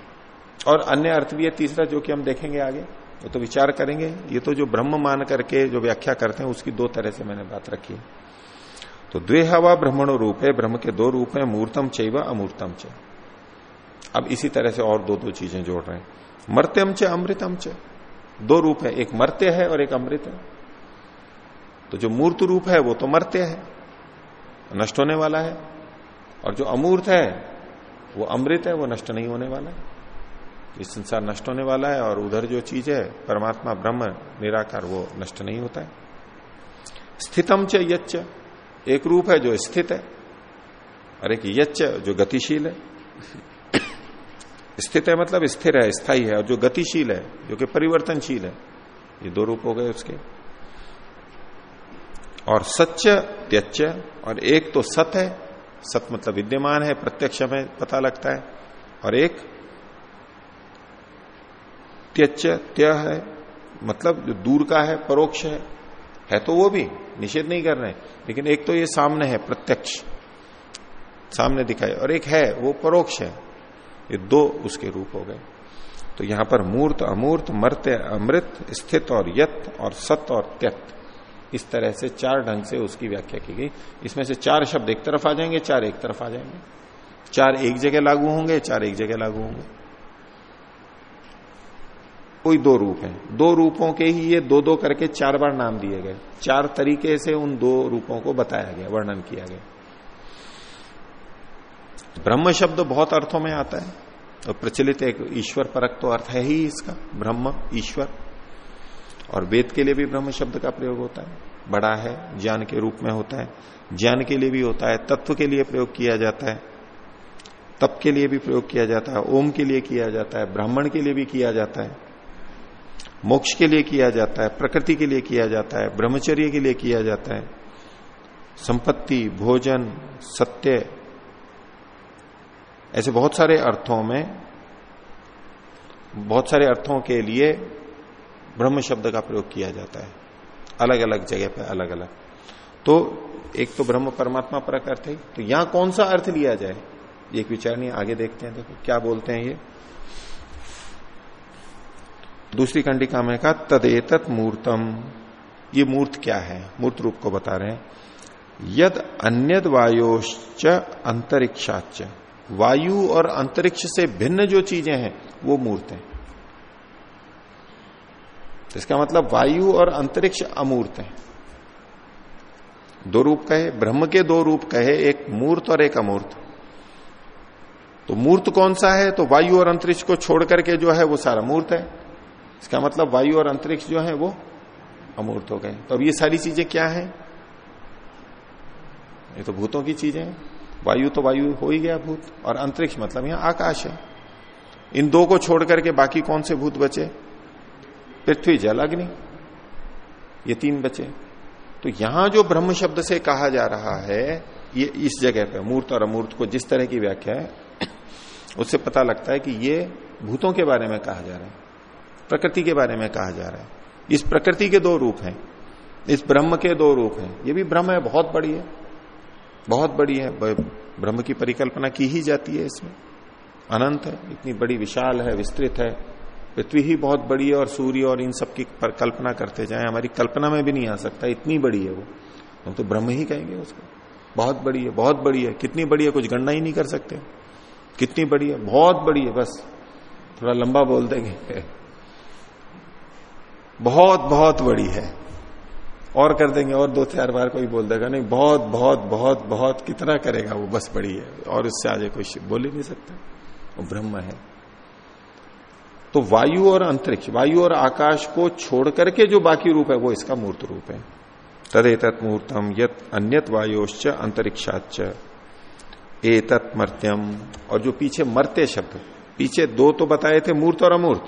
और अन्य अर्थ भी है, तीसरा जो कि हम देखेंगे आगे, वो तो विचार करेंगे। ये तो जो ब्रह्म मान करके जो व्याख्या करते हैं, उसकी दो तरह से मैंने बात रखी है। तो द्वे हवा ब्रह्मणो रूप है ब्रह्म के दो रूप है, मूर्तम चैव अमूर्तम च। अब इसी तरह से और दो दो चीज़ें जोड़ रहे हैं। मर्त्यम च, अमृतम च। दो रूप है, एक मर्त्य है और एक अमृत है। तो जो मूर्त रूप है, वो तो मर्त्य है, नष्ट होने वाला है। और जो अमूर्त है, वो अमृत है, वो नष्ट नहीं होने वाला। है ये संसार नष्ट होने वाला है और उधर जो चीज़ है, परमात्मा, ब्रह्म, निराकार, वो नष्ट नहीं होता है। स्थितम च यच्च, एक रूप है जो स्थित है और एक यच्च जो गतिशील है। स्थित है मतलब स्थिर है, स्थायी है और जो गतिशील है, जो कि परिवर्तनशील है, ये दो रूप हो गए उसके। और सच्च, त्यच्च, और एक तो सत है सत मतलब विद्यमान है, प्रत्यक्ष में पता लगता है। और एक त्यच्च त्य है मतलब जो दूर का है, परोक्ष है है तो वो भी, निषेध नहीं कर रहे लेकिन एक तो ये सामने है, प्रत्यक्ष, सामने दिखाई। और एक है, वो परोक्ष है। ये दो उसके रूप हो गए। तो यहाँ पर मूर्त, अमूर्त, मर्त्य, अमृत, स्थित और यत, और सत और त्यक्त। इस तरह से चार ढंग से उसकी व्याख्या की गई। इसमें से चार शब्द एक तरफ़ आ जाएँगे, चार एक तरफ़ आ जाएँगे। चार एक जगह लागू होंगे, चार एक जगह लागू होंगे। कोई दो रूप है। दो रूपों के ही ये दो दो करके चार बार नाम दिए गए। चार तरीके से उन दो रूपों को बताया गया, वर्णन किया गया। ब्रह्म शब्द बहुत अर्थों में आता है तो प्रचलित एक ईश्वर परक तो अर्थ है ही इसका, ब्रह्म, ईश्वर। और वेद के लिए भी ब्रह्म शब्द का प्रयोग होता है बड़ा है ज्ञान के रूप में होता है ज्ञान के लिए भी होता है तत्व के लिए प्रयोग किया जाता है तप के लिए भी प्रयोग किया जाता है ओम के लिए किया जाता है ब्राह्मण के लिए भी किया जाता है मोक्ष के लिए किया जाता है प्रकृति के लिए किया जाता है ब्रह्मचर्य के लिए किया जाता है संपत्ति भोजन सत्य ऐसे बहुत सारे अर्थों में बहुत सारे अर्थों के लिए ब्रह्म शब्द का प्रयोग किया जाता है। अलग अलग जगह पर अलग अलग तो एक तो ब्रह्म परमात्मा पर अर्थ है तो यहाँ कौन सा अर्थ लिया जाए? एक विचार नहीं, आगे देखते हैं। देखो, क्या बोलते हैं ये? दूसरी कंडिका में कहा, तदेतत मूर्तम। ये मूर्त क्या है? मूर्त रूप को बता रहे हैं। यद अन्यद वायोश्च अंतरिक्षाच वायु और अंतरिक्ष से भिन्न जो चीज़ें हैं, वो मूर्त है। तो इसका मतलब वायु और अंतरिक्ष अमूर्त है। दो रूप कहे, ब्रह्म के दो रूप कहे, एक मूर्त और एक अमूर्त। तो मूर्त कौन सा है? तो वायु और अंतरिक्ष को छोड़ करके जो है वो सारा मूर्त है। इसका मतलब वायु और अंतरिक्ष जो है वो अमूर्त हो गए। तो अब ये सारी चीज़ें क्या है? ये तो भूतों की चीज़ें हैं। वायु तो वायु हो ही गया भूत। और अंतरिक्ष मतलब यहाँ आकाश है। इन दो को छोड़ करके बाकी कौन से भूत बचे? पृथ्वी जल अग्नि। ये तीन बचे। तो यहाँ जो ब्रह्म शब्द से कहा जा रहा है, ये इस जगह पे, मूर्त और अमूर्त को जिस तरह की व्याख्या है, उससे पता लगता है कि ये भूतों के बारे में कहा जा रहा है, प्रकृति के बारे में कहा जा रहा है। इस प्रकृति के दो रूप हैं, इस ब्रह्म के दो रूप हैं। ये भी ब्रह्म है, बहुत बड़ी है, बहुत बड़ी है। ब्रह्म की परिकल्पना की ही जाती है इसमें। अनंत है, इतनी बड़ी विशाल है, विस्तृत है। पृथ्वी ही बहुत बड़ी है और सूर्य और इन सब की कल्पना करते जाए, हमारी कल्पना में भी नहीं आ सकता। इतनी बड़ी है वो। हम तो ब्रह्म ही कहेंगे उसको। बहुत बड़ी है, बहुत बड़ी है। कितनी बड़ी है, कुछ गणना ही नहीं कर सकते। कितनी बड़ी है, बहुत बड़ी है, बस। थोड़ा लंबा बोल देंगे। बहुत बहुत बड़ी है। और कर देंगे, और दो, चार बार कोई बोल देगा, नहीं, बहुत बहुत बहुत बहुत कितना करेगा वो, बस बड़ी है। और इससे आगे कोई बोल ही नहीं सकता। वो ब्रह्म है। तो वायु और अंतरिक्ष, वायु और आकाश को छोड़ करके जो बाकी रूप है, वो इसका मूर्त रूप है। तदेतत मूर्तम यत अन्यत वायोश्च अंतरिक्षाच एतत मर्त्यम। और जो पीछे मरते शब्द, पीछे दो तो बताए थे, मूर्त और अमूर्त।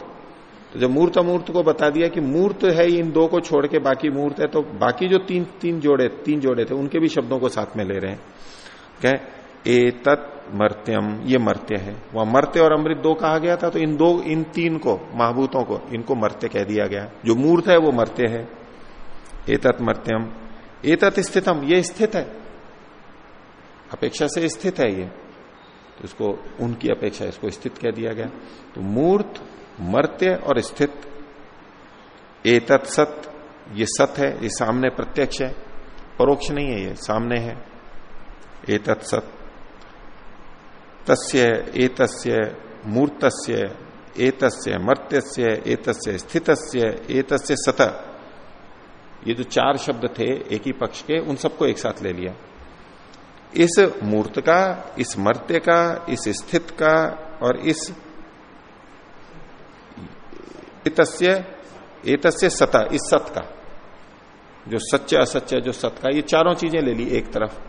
तो जब मूर्त अमूर्त को बता दिया कि मूर्त है, इन दो को छोड़ के बाकी मूर्त है तो बाकी जो तीन तीन जोड़े तीन जोड़े थे, उनके भी शब्दों को साथ में ले रहे हैं। कह ए तत् मर्त्यम, ये मर्त्य है। वहाँ मर्त्य और अमृत दो कहा गया था तो इन दो, इन तीन को, महाभूतों को, इनको मर्त्य कह दिया गया। जो मूर्त है, वो मर्त्य है। एतत् मर्त्यम। एतत् स्थितम, ये स्थित है। अपेक्षा से स्थित है ये। तो इसको, उनकी अपेक्षा इसको स्थित कह दिया गया। तो मूर्त, मर्त्य और स्थित। एतत् सत, ये सत है, ये सामने प्रत्यक्ष है। परोक्ष नहीं है ये, सामने है। एतत् सत। तस्य, एतस्य, मूर्तस्य, एतस्य, मर्त्यस्य, एतस्य स्थितस्य, एतस्य सत। ये जो चार शब्द थे एक ही पक्ष के, उन सबको एक साथ ले लिया। इस मूर्त का, इस मर्त्य का, इस स्थित का और इस एतस्य एतस्य सता, इस सत का। जो सच्चा असत्य जो सत का, ये चारों चीज़ें ले ली एक तरफ़।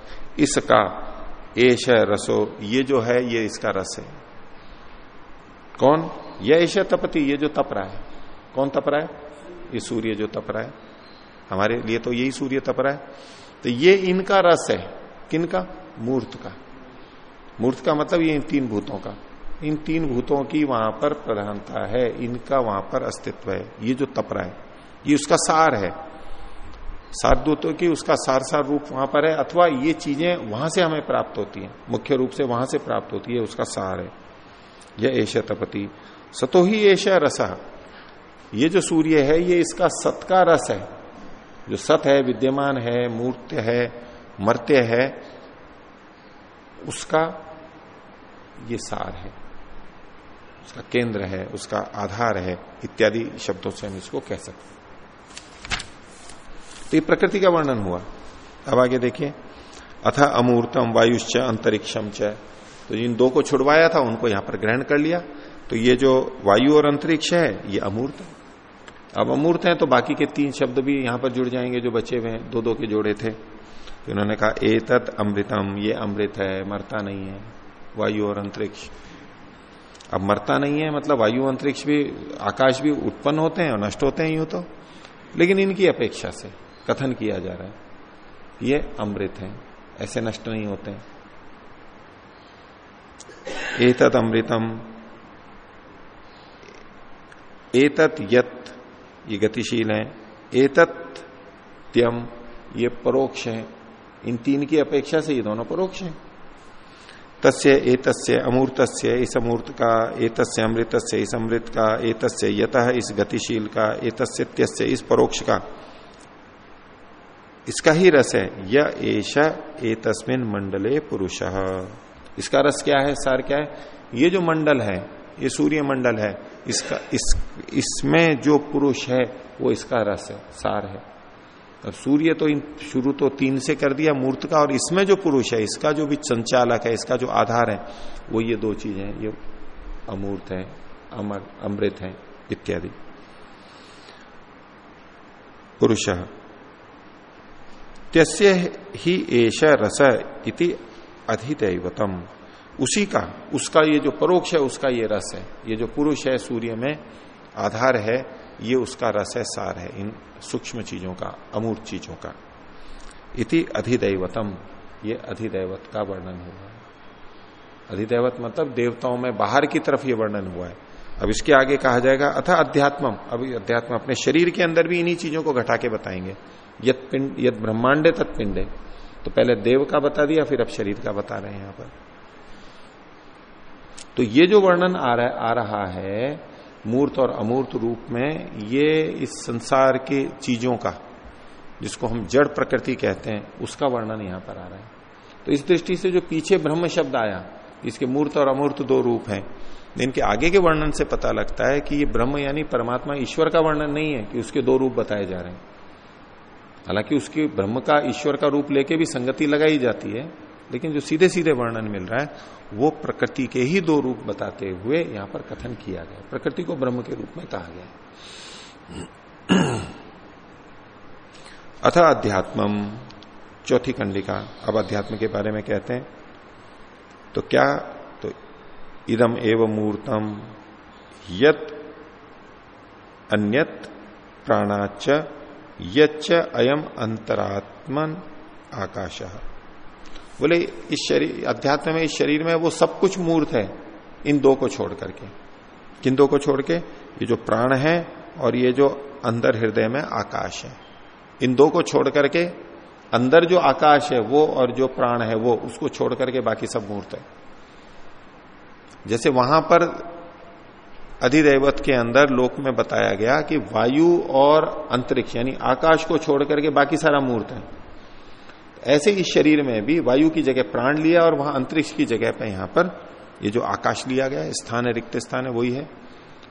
इसका एश रसो, ये जो है, ये इसका रस है। कौन? यह ऐश तपति, ये जो तप रहा है। कौन तप रहा है? ये सूर्य जो तप रहा है। हमारे लिए तो यही सूर्य तप रहा है। तो ये इनका रस है। किनका मूर्त का। मूर्त का मतलब ये इन तीन भूतों का। इन तीन भूतों की वहाँ पर प्रधानता है। इनका वहाँ पर अस्तित्व है। ये जो तप रहा है, ये उसका सार है। सारदूतों की उसका सार सार रूप वहाँ पर है, अथवा ये चीज़ें वहाँ से हमें प्राप्त होती हैं। मुख्य रूप से वहाँ से प्राप्त होती है, उसका सार है। यह ऐश तपति सतो ही ऐश रस। ये जो सूर्य है, ये इसका सत का रस है। जो सत है, विद्यमान है, मूर्त है, मर्त्य है, उसका ये सार है। उसका केंद्र है, उसका आधार है, इत्यादि शब्दों से हम इसको कह सकते तो ये प्रकृति का वर्णन हुआ। अब आगे देखिए। अथा अमूर्तम वायुश्च अंतरिक्षम च। तो जिन दो को छुड़वाया था, उनको यहाँ पर ग्रहण कर लिया। तो ये जो वायु और अंतरिक्ष है, ये अमूर्त है। अब अमूर्त है तो बाकी के तीन शब्द भी यहाँ पर जुड़ जाएँगे, जो बचे हुए हैं। दो दो के जोड़े थे। तो इन्होंने कहा, एतत अमृतम, ये अमृत है, मरता नहीं है। वायु और अंतरिक्ष। अब मरता नहीं है मतलब वायु अंतरिक्ष भी, आकाश भी उत्पन्न होते हैं और नष्ट होते हैं यूँ तो। लेकिन इनकी अपेक्षा से। कथन किया जा रहा है। ये अमृत है, ऐसे नष्ट नहीं होते एतत अमृतम। एतत यत, ये गतिशील है। एतत त्यम, ये परोक्ष है। इन तीन की अपेक्षा से ये दोनों परोक्ष हैं। तस्य, एतस्य, अमूर्तस्य, इस अमूर्त का, एतस्य अमृतस्य, इस अमृत का, एतस्य यत, इस गतिशील का, एतस्य त्यस्य, इस परोक्ष का। इसका ही रस है। यह एश ए तस्मिन मंडले पुरुष। इसका रस क्या है? सार क्या है? ये जो मंडल है, ये सूर्य मंडल है, इसका, इस, इसमें जो पुरुष है, वो इसका रस है, सार है। अब सूर्य तो इन, शुरू तो तीन से कर दिया मूर्त का, और इसमें जो पुरुष है, इसका जो भी संचालक है, इसका जो आधार है, वो ये दो चीज़ें हैं। ये अमूर्त है, अमर, अमृत है, इत्यादि। पुरुष। त्यस्य ही एश रस इति अधिदैवतम उसी का, उसका ये जो परोक्ष है, उसका ये रस है। ये जो पुरुष है, सूर्य में आधार है, ये उसका रस है, सार है, इन सूक्ष्म चीज़ों का, अमूर्त चीज़ों का। इति अधिदैवतम ये अधिदैवत का वर्णन हुआ। है अधिदैवत मतलब देवताओं में बाहर की तरफ़ ये वर्णन हुआ है। अब इसके आगे कहा जाएगा, अथा अध्यात्मम। अभी अध्यात्म अपने शरीर के अंदर भी इन्हीं चीज़ों को घटा के बताएँगे। यद पिंड, यद ब्रह्मांडे तत्पिंडे तो पहले देव का बता दिया, फिर अब शरीर का बता रहे हैं यहाँ पर। तो ये जो वर्णन आ रहा आ रहा है, मूर्त और अमूर्त रूप में, ये इस संसार के चीज़ों का, जिसको हम जड़ प्रकृति कहते हैं, उसका वर्णन यहाँ पर आ रहा है। तो इस दृष्टि से जो पीछे ब्रह्म शब्द आया, इसके मूर्त और अमूर्त दो रूप हैं, इनके आगे के वर्णन से पता लगता है कि ये ब्रह्म यानी परमात्मा ईश्वर का वर्णन नहीं है, कि उसके दो रूप बताए जा रहे हैं। हालाँकि उसके ब्रह्म का ईश्वर का रूप लेके भी संगति लगाई जाती है, लेकिन जो सीधे सीधे वर्णन मिल रहा है, वो प्रकृति के ही दो रूप बताते हुए यहाँ पर कथन किया गया प्रकृति को ब्रह्म के रूप में कहा गया अथ अध्यात्मम, चौथी कंडिका अब अध्यात्म के बारे में कहते हैं। तो क्या? तो इदम एव मूर्तम, यत अन्यत प्राणाच यच्च अयम अंतरात्मन आकाश। बोले, इस शरीर, अध्यात्म में इस शरीर में वो सब कुछ मूर्त है, इन दो को छोड़ करके। किन दो को छोड़ के? ये जो प्राण है और ये जो अंदर हृदय में आकाश है। इन दो को छोड़ करके अंदर जो आकाश है, वो और जो प्राण है, वो, उसको छोड़ करके बाकी सब मूर्त है। जैसे वहाँ पर अधिदेवत के अंदर लोक में बताया गया कि वायु और अंतरिक्ष, यानी आकाश को छोड़ करके बाकी सारा मूर्त है। ऐसे ही शरीर में भी वायु की जगह प्राण लिया और वहाँ अंतरिक्ष की जगह पर यहाँ पर ये जो आकाश लिया गया स्थान है, रिक्त स्थान है, वही है।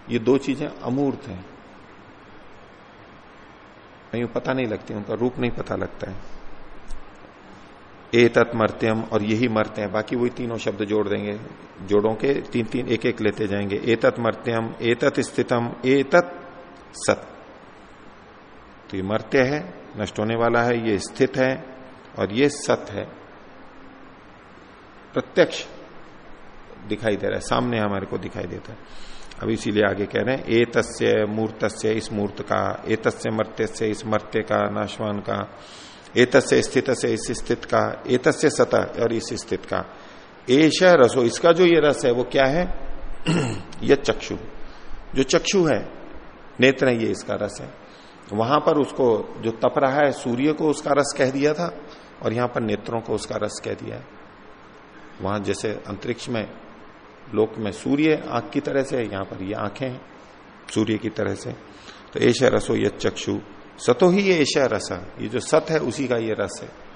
ये दो चीज़ें अमूर्त हैं। पता नहीं लगती, उनका रूप नहीं पता लगता है। एतत मर्त्यम और यही मरते हैं। बाकी वही तीनों शब्द जोड़ देंगे। जोड़ों के तीन तीन एक एक लेते जाएँगे। एतत मर्त्यम, एतत स्थितम, एतत सत। तो ये मर्त्य है, नष्ट होने वाला है, ये स्थित है और ये सत है। प्रत्यक्ष दिखाई दे रहा है, सामने हमारे को दिखाई देता है। अब इसीलिए आगे कह रहे हैं ए तस्य मूर्त इस मूर्त का ए तस्य मर्त्य इस मर्त्य का, नाशवान का ए तस्य स्थित से इस स्थित का ए तस्य सतह और इस स्थित का। एश रसो, इसका जो ये रस है, वो क्या है? यह चक्षु। जो चक्षु है, नेत्र है, ये इसका रस है। वहाँ पर उसको जो तप रहा है, सूर्य को उसका रस कह दिया था, और यहाँ पर नेत्रों को उसका रस कह दिया है। वहाँ जैसे अंतरिक्ष में, लोक में सूर्य आँख की तरह से यहाँ पर ये आँखें हैं, सूर्य की तरह से। तो ऐश रसो ये चक्षु सतो ही ये ऐश रस ये जो सत है, उसी का ये रस है।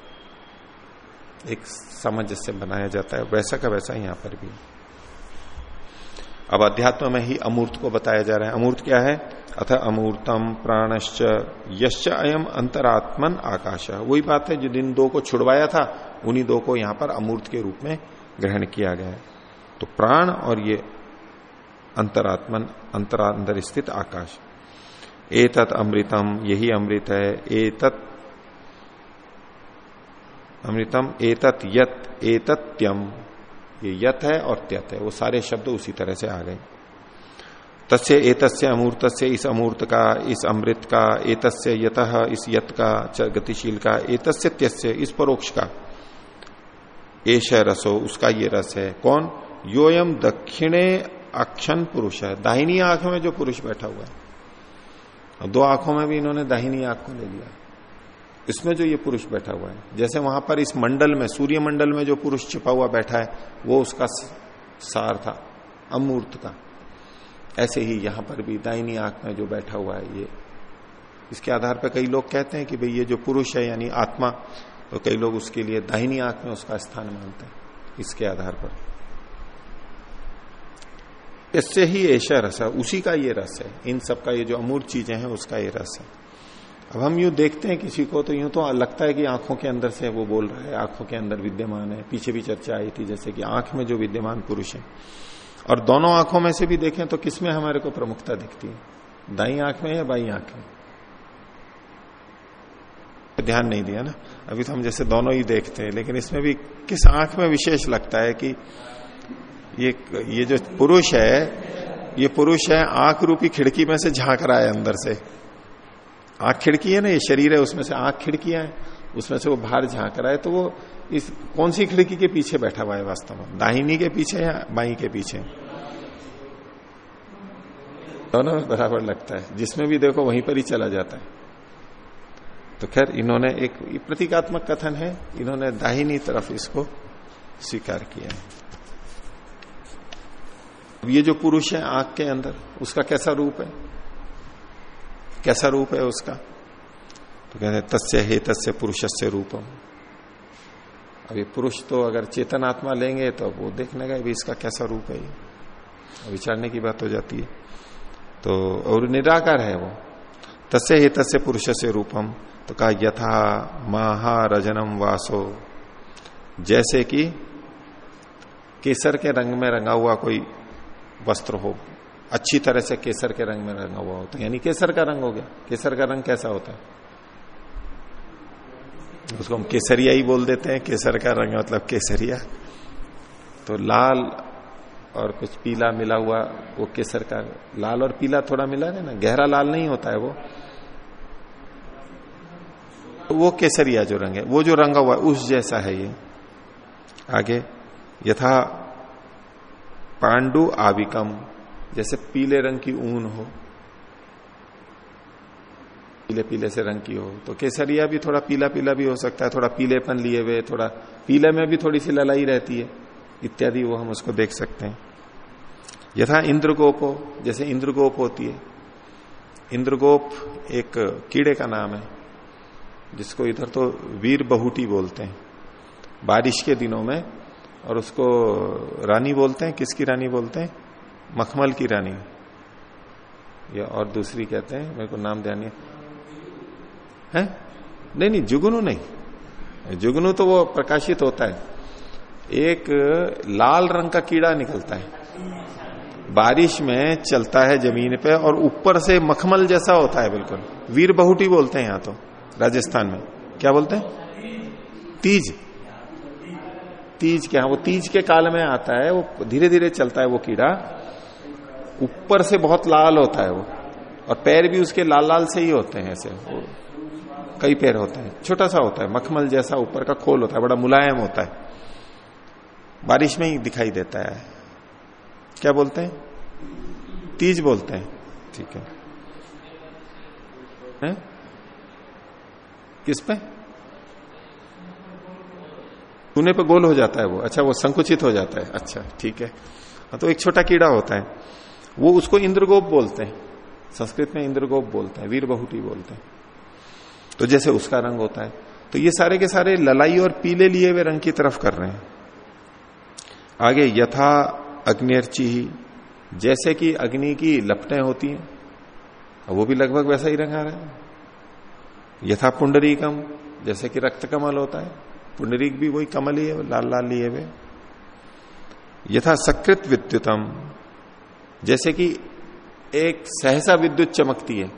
एक समझ से बनाया जाता है, वैसा का वैसा यहाँ पर भी। अब अध्यात्म में ही अमूर्त को बताया जा रहा है। अमूर्त क्या है? अथ अमूर्तम प्राणश्च, यश्च अयम अंतरात्मन आकाश। वही बात है जो दिन दो को छुड़वाया था, उन्हीं दो को यहाँ पर अमूर्त के रूप में ग्रहण किया गया है। तो प्राण और ये अंतरात्मन अंतरांतर स्थित आकाश। एतत अमृतम, यही अमृत है, एतत, अमृतम, एतत यत, एतत्यम। ये यत है और त्यत है, वो सारे शब्द उसी तरह से आ गए। तस्य, एतस्य अमूर्त से इस अमूर्त का, इस अमृत का, एतस्य यत, इस यत का गतिशील का, एतस्य त्यस्य, इस परोक्ष का। एश रसो, उसका ये रस है। कौन? योयम दक्षिणे अक्षण पुरुष है। दाहिनी आँख में जो पुरुष बैठा हुआ है। दो आँखों में भी इन्होंने दाहिनी आँख को ले लिया। इसमें जो ये पुरुष बैठा हुआ है, जैसे वहाँ पर इस मंडल में सूर्य मंडल में जो पुरुष छिपा हुआ बैठा है, वो उसका सार था, अमूर्त का ऐसे ही यहाँ पर भी दाहिनी आँख में जो बैठा हुआ है ये। इसके आधार पर कई लोग कहते हैं कि भाई ये जो पुरुष है, यानी आत्मा तो कई लोग उसके लिए दाहिनी आँख में उसका स्थान मानते हैं, इसके आधार पर। इससे ही ऐसा रस है, उसी का ये रस है। इन सब का ये जो अमूर्त चीज़ें हैं, उसका ये रस है। अब हम यूँ देखते हैं किसी को तो यूँ तो लगता है कि आँखों के अंदर से वो बोल रहा है, आँखों के अंदर विद्यमान है, पीछे भी चर्चा आई थी, जैसे कि आँख में जो विद्यमान पुरुष है। और दोनों आँखों में से भी देखें तो किसमें हमारे को प्रमुखता दिखती है? दाई आँख में या बाई आँख में? ध्यान नहीं दिया ना? अभी तो हम जैसे दोनों ही देखते हैं, लेकिन इसमें भी किस आँख में विशेष लगता है कि ये ये जो पुरुष है, ये पुरुष है आँख रूपी खिड़की में से झाँक रहा है अंदर से। आँख खिड़की है ना, ये शरीर है, उसमें से आँख खिड़कियाँ है, उसमें से वो बाहर झाँक रहा है तो वो इस कौन सी खिड़की के पीछे बैठा हुआ है वास्तव में? दाहिनी के पीछे या बाई के पीछे? दोनों में बराबर लगता है। जिसमें भी देखो, वहीं पर ही चला जाता है। तो खैर, इन्होंने एक प्रतीकात्मक कथन है, इन्होंने दाहिनी तरफ़ इसको स्वीकार किया है। ये जो पुरुष है आँख के अंदर, उसका कैसा रूप है? कैसा रूप है उसका? तो कहते हैं, तस्य हे तस्य पुरुष से रूपम अभी पुरुष तो अगर चेतन आत्मा लेंगे तो वो देखने का भी इसका कैसा रूप है ये? विचारने की बात हो जाती है। तो और निराकार है वो। तस्य हे तस्य पुरुष से रूपम। तो कहा, यथा महारजनम वासो। जैसे कि केसर के रंग में रंगा हुआ कोई वस्त्र हो, अच्छी तरह से केसर के रंग में रंगा हुआ होता है। यानी केसर का रंग हो गया। केसर का रंग कैसा होता है? उसको हम केसरिया ही बोल देते हैं। केसर का रंग मतलब केसरिया। तो लाल और कुछ पीला मिला हुआ, वो केसर का लाल और पीला थोड़ा मिला है ना? गहरा लाल नहीं होता है वो। वो केसरिया जो रंग है, वो जो रंगा हुआ है, उस जैसा है ये। आगे, यथा पांडु आविकम, जैसे पीले रंग की ऊन हो। पीले पीले से रंग की हो। तो केसरिया भी थोड़ा पीला पीला भी हो सकता है, थोड़ा पीलेपन लिए हुए, थोड़ा पीले में भी थोड़ी सी ललाई रहती है, इत्यादि वो हम उसको देख सकते हैं। यथा इंद्रगोप हो, जैसे इंद्रगोप होती है। इंद्रगोप एक कीड़े का नाम है, जिसको इधर तो वीर बहुटी बोलते हैं। बारिश के दिनों में और उसको रानी बोलते हैं, किसकी रानी बोलते हैं? मखमल की रानी। या और दूसरी कहते हैं, मेरे को नाम ध्यान है। है? नहीं नहीं, जुगनू नहीं। जुगनू तो वो प्रकाशित होता है। एक लाल रंग का कीड़ा निकलता है। बारिश में चलता है ज़मीन पे और ऊपर से मखमल जैसा होता है, बिल्कुल। वीर बहुटी बोलते हैं यहाँ तो राजस्थान में। क्या बोलते हैं? तीज। तीज क्या वो तीज के काल में आता है वो धीरे धीरे चलता है वो कीड़ा। ऊपर से बहुत लाल होता है वो और पैर भी उसके लाल लाल से ही होते हैं ऐसे। कई पैर होते हैं छोटा सा होता है मखमल जैसा ऊपर का खोल होता है बड़ा मुलायम होता है। बारिश में ही दिखाई देता है। क्या बोलते हैं? तीज बोलते हैं। ठीक है, है? किस पे? चूने पे गोल हो जाता है वो। अच्छा वो संकुचित हो जाता है। अच्छा ठीक है। हाँ, तो एक छोटा कीड़ा होता है। वो उसको इंद्रगोप बोलते हैं। संस्कृत में इंद्रगोप बोलते हैं वीर बहुटी बोलते हैं। तो जैसे उसका रंग होता है। तो ये सारे के सारे ललाई और पीले लिए हुए रंग की तरफ़ कर रहे हैं। आगे यथा अग्निर्ची ही। जैसे कि अग्नि की लपटें होती हैं वो भी लगभग वैसा ही रंग आ रहा है। यथा पुंडरीकम जैसे कि रक्त कमल होता है। पुंडरीक भी वही कमल ही है, लाल लाल लिए हुए। यथा सकृत विद्युतम। जैसे कि एक सहसा विद्युत चमकती है,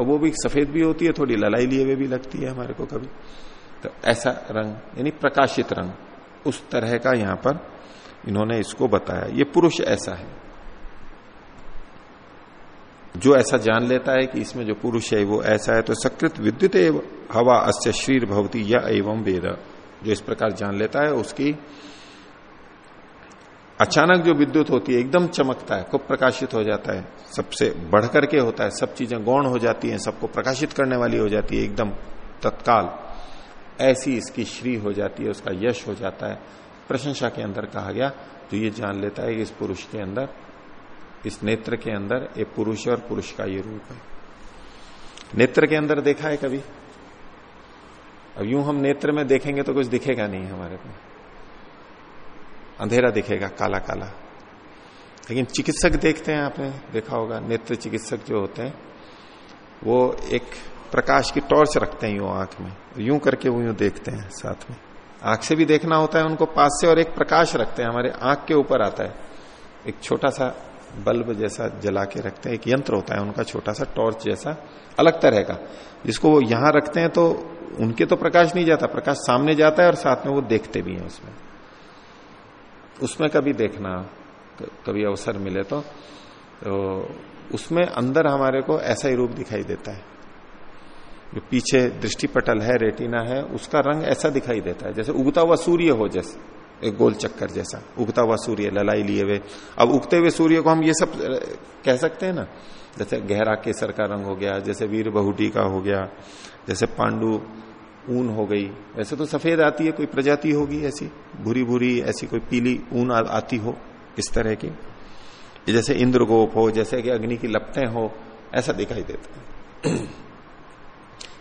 और वो भी सफ़ेद भी होती है, थोड़ी ललाई लिए हुए भी लगती है हमारे को कभी। तो ऐसा रंग, यानी प्रकाशित रंग, उस तरह का यहाँ पर इन्होंने इसको बताया। ये पुरुष ऐसा है। जो ऐसा जान लेता है कि इसमें जो पुरुष है, वो ऐसा है तो सकृत विद्युत हवा अस्य शरीर भवती या एवं वेद। जो इस प्रकार जान लेता है, उसकी अचानक जो विद्युत होती है, एकदम चमकता है, खूब प्रकाशित हो जाता है, सबसे बढ़कर के होता है, सब चीज़ें गौण हो जाती हैं, सबको प्रकाशित करने वाली हो जाती है, एकदम तत्काल। ऐसी इसकी श्री हो जाती है, उसका यश हो जाता है। प्रशंसा के अंदर कहा गया तो ये जान लेता है कि इस पुरुष के अंदर इस नेत्र के अंदर एक पुरुष और पुरुष का ये रूप है। नेत्र के अंदर देखा है कभी? अब यूँ हम नेत्र में देखेंगे तो कुछ दिखेगा नहीं हमारे को। अंधेरा दिखेगा काला काला लेकिन चिकित्सक देखते हैं आपने, देखा होगा, नेत्र चिकित्सक जो होते हैं, वो एक प्रकाश की टॉर्च रखते हैं यूँ आँख में। यूँ करके वो यूँ देखते हैं साथ में। आँख से भी देखना होता है उनको, पास से और एक प्रकाश रखते हैं। हमारे आँख के ऊपर आता है। एक छोटा सा बल्ब जैसा जला के रखते हैं एक यंत्र होता है उनका छोटा सा टॉर्च जैसा अलग तरह का। जिसको वो यहाँ रखते हैं तो उनके तो प्रकाश नहीं जाता प्रकाश सामने जाता है और साथ में वो देखते भी हैं उसमें। उसमें कभी देखना कभी अवसर मिले तो, तो उसमें अंदर हमारे को ऐसा ही रूप दिखाई देता है। जो पीछे दृष्टिपटल है रेटिना है उसका रंग ऐसा दिखाई देता है जैसे उगता हुआ सूर्य हो जैसे। एक गोल चक्कर जैसा। उगता हुआ सूर्य, ललाई लिए हुए। अब उगते हुए सूर्य को हम ये सब कह सकते हैं ना? जैसे गहरा केसर का रंग हो गया, जैसे वीर बहुटी का हो गया, जैसे पांडु ऊन हो गई वैसे तो सफ़ेद आती है, कोई प्रजाति होगी ऐसी? भूरी भूरी ऐसी कोई पीली ऊन आती हो इस तरह की? जैसे इंद्रगोप हो, जैसे कि अग्नि की लपटें हो, ऐसा दिखाई देता है।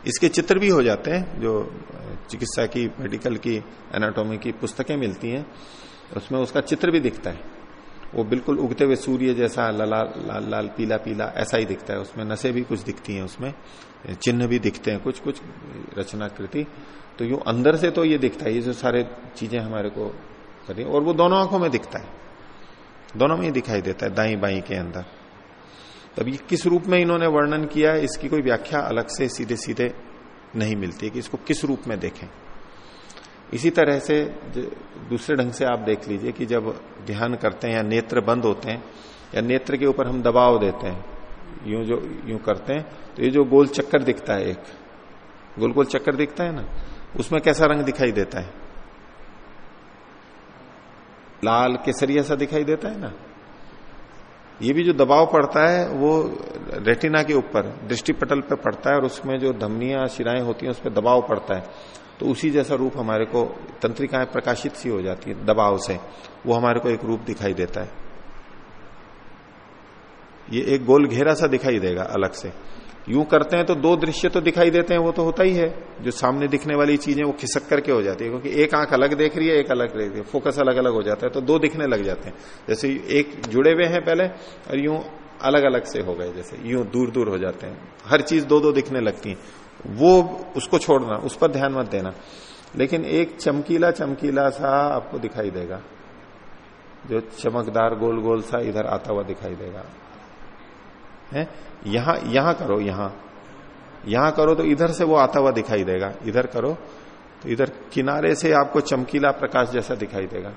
इसके चित्र भी हो जाते हैं, जो, चिकित्सा की, मेडिकल की एनाटॉमी की पुस्तकें मिलती हैं, उसमें उसका चित्र भी दिखता है। वो बिल्कुल उगते हुए सूर्य जैसा, लाल लाल लाल, पीला पीला, ऐसा ही दिखता है। उसमें नशे भी कुछ दिखती हैं उसमें, चिन्ह भी दिखते हैं, कुछ कुछ रचनाकृति। तो यू अंदर से तो ये दिखता है, ये जो सारे चीज़ें हमारे को करी और वो दोनों आँखों में दिखता है। दोनों में ही दिखाई देता है, दाई बाई के अंदर। तब ये किस रूप में इन्होंने वर्णन किया है, इसकी कोई व्याख्या अलग से सीधे सीधे नहीं मिलती कि इसको किस रूप में देखें। इसी तरह से दूसरे ढंग से आप देख लीजिए कि जब ध्यान करते हैं या नेत्र बंद होते हैं, या नेत्र के ऊपर हम दबाव देते हैं, यूँ जो, यूँ करते हैं तो ये जो गोल चक्कर दिखता है एक गोल गोल चक्कर दिखता है ना, उसमें कैसा रंग दिखाई देता है? लाल केसरिया सा दिखाई देता है ना? ये भी जो दबाव पड़ता है, वो रेटिना के ऊपर दृष्टि पटल पे पड़ता है और उसमें जो धमनियाँ, शिराएँ होती हैं उस पर दबाव पड़ता है। तो उसी जैसा रूप हमारे को तंत्रिकाएँ प्रकाशित सी हो जाती है, दबाव से। वो हमारे को एक रूप दिखाई देता है। ये एक गोल घेरा सा दिखाई देगा, अलग से। यूँ करते हैं तो दो दृश्य तो दिखाई देते हैं, वो तो होता ही है। जो सामने दिखने वाली चीज़ें वो खिसक करके हो जाती है, क्योंकि एक आँख अलग देख रही है, एक अलग देख रही है। फोकस अलग अलग हो जाता है तो दो दिखने लग जाते हैं। जैसे एक जुड़े हुए हैं पहले, और यूँ अलग अलग से हो गए, जैसे यूँ दूर दूर हो जाते हैं। हर चीज़ दो दो दिखने लगती है। वो उसको छोड़ना, उस पर ध्यान मत देना। लेकिन एक चमकीला चमकीला सा आपको दिखाई देगा। जो चमकदार गोल गोल सा इधर आता हुआ दिखाई देगा। है? यहाँ यहाँ करो, यहाँ। यहाँ करो तो इधर से वो आता हुआ दिखाई देगा। इधर करो तो इधर किनारे से आपको चमकीला प्रकाश जैसा दिखाई देगा।